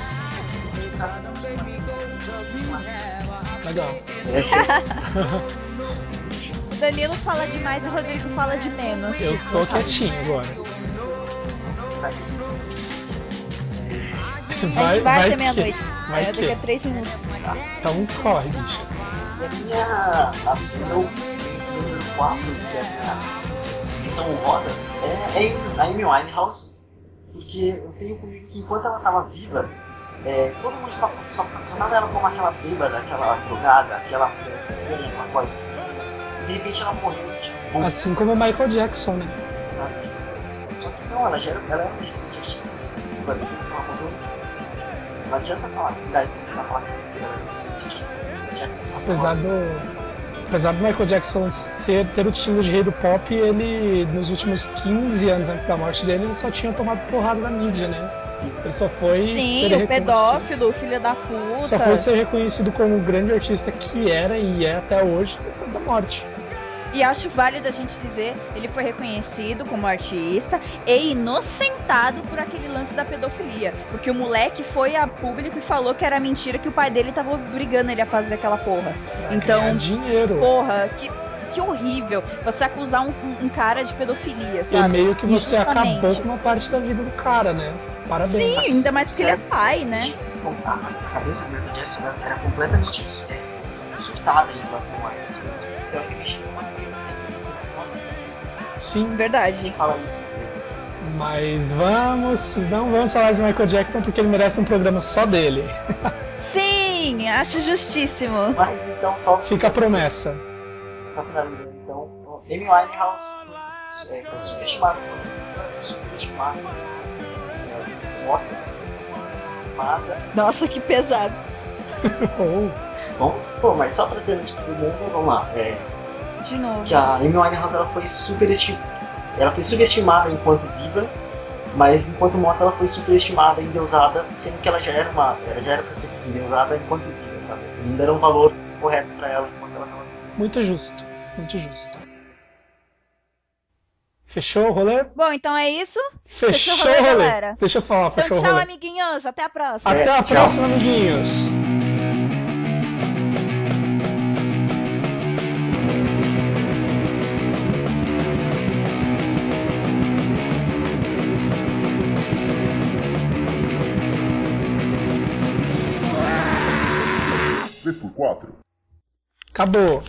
Legal. O Danilo fala demais e o Rodrigo fala de menos. Eu tô quietinho agora. Vai, vai até meia-noite. É, daqui que. a três minutos. Então corre, bicho. E a minha. A meu número 4, que é a menção honrosa, é, é a Amy Winehouse, porque eu tenho comigo que enquanto ela estava viva, é, todo mundo só, só tratava ela como aquela bêbada, aquela drogada, aquela estranha, aquela coisa estranha. De repente ela morreu, tipo, Assim como o Michael Jackson, né? sabe? Só que não, ela já era, ela era uma excelente artista. Pra mim, que ela morreu. Não adianta falar, daí começar a falar que ela era uma excelente artista. Apesar do. apesar do Michael Jackson ser, ter o título de rei do pop, ele, nos últimos 15 anos antes da morte dele, ele só tinha tomado porrada da mídia, né? Ele só foi Sim, ser o reconhecido- pedófilo, o filho da puta. Só foi ser reconhecido como o grande artista que era e é até hoje depois da morte. E acho válido a gente dizer, ele foi reconhecido como artista e inocentado por aquele lance da pedofilia. Porque o moleque foi a público e falou que era mentira que o pai dele tava obrigando ele a fazer aquela porra. Então, dinheiro. porra, que, que horrível você acusar um, um cara de pedofilia, E sabe? meio que você acabou com uma parte da vida do cara, né? Parabéns. Sim, ainda mais porque ele é pai, né? Bom, a, cabeça do Michael Jackson era completamente é, surtada em relação a essas coisas. Então ele mexia com uma criança. Sim, Verdade. Fala isso. mas vamos. Não vamos falar de Michael Jackson porque ele merece um programa só dele. Sim, acho justíssimo. Mas então só. Fica a promessa. Só finalizando então. Amy Winehouse foi, é, foi subestimada. Morta. Mas é Nossa, que pesado. Bom. Pô, mas só pra ter de todo mundo, vamos lá. É, De novo. que a Amy Winehouse ela foi superestimada. Ela foi subestimada enquanto viva, mas enquanto morta ela foi superestimada e endeusada, sendo que ela já era uma. Ela já era pra ser endeusada enquanto viva, sabe? Não deram um valor correto pra ela enquanto ela tava viva. muito justo. Muito justo. Fechou o rolê? Bom, então é isso. Fechou, o rolê, o rolê. galera. Deixa eu falar, Então fechou o tchau, rolê. amiguinhos. Até a próxima. Até a tchau. próxima, amiguinhos. Três por quatro. Acabou.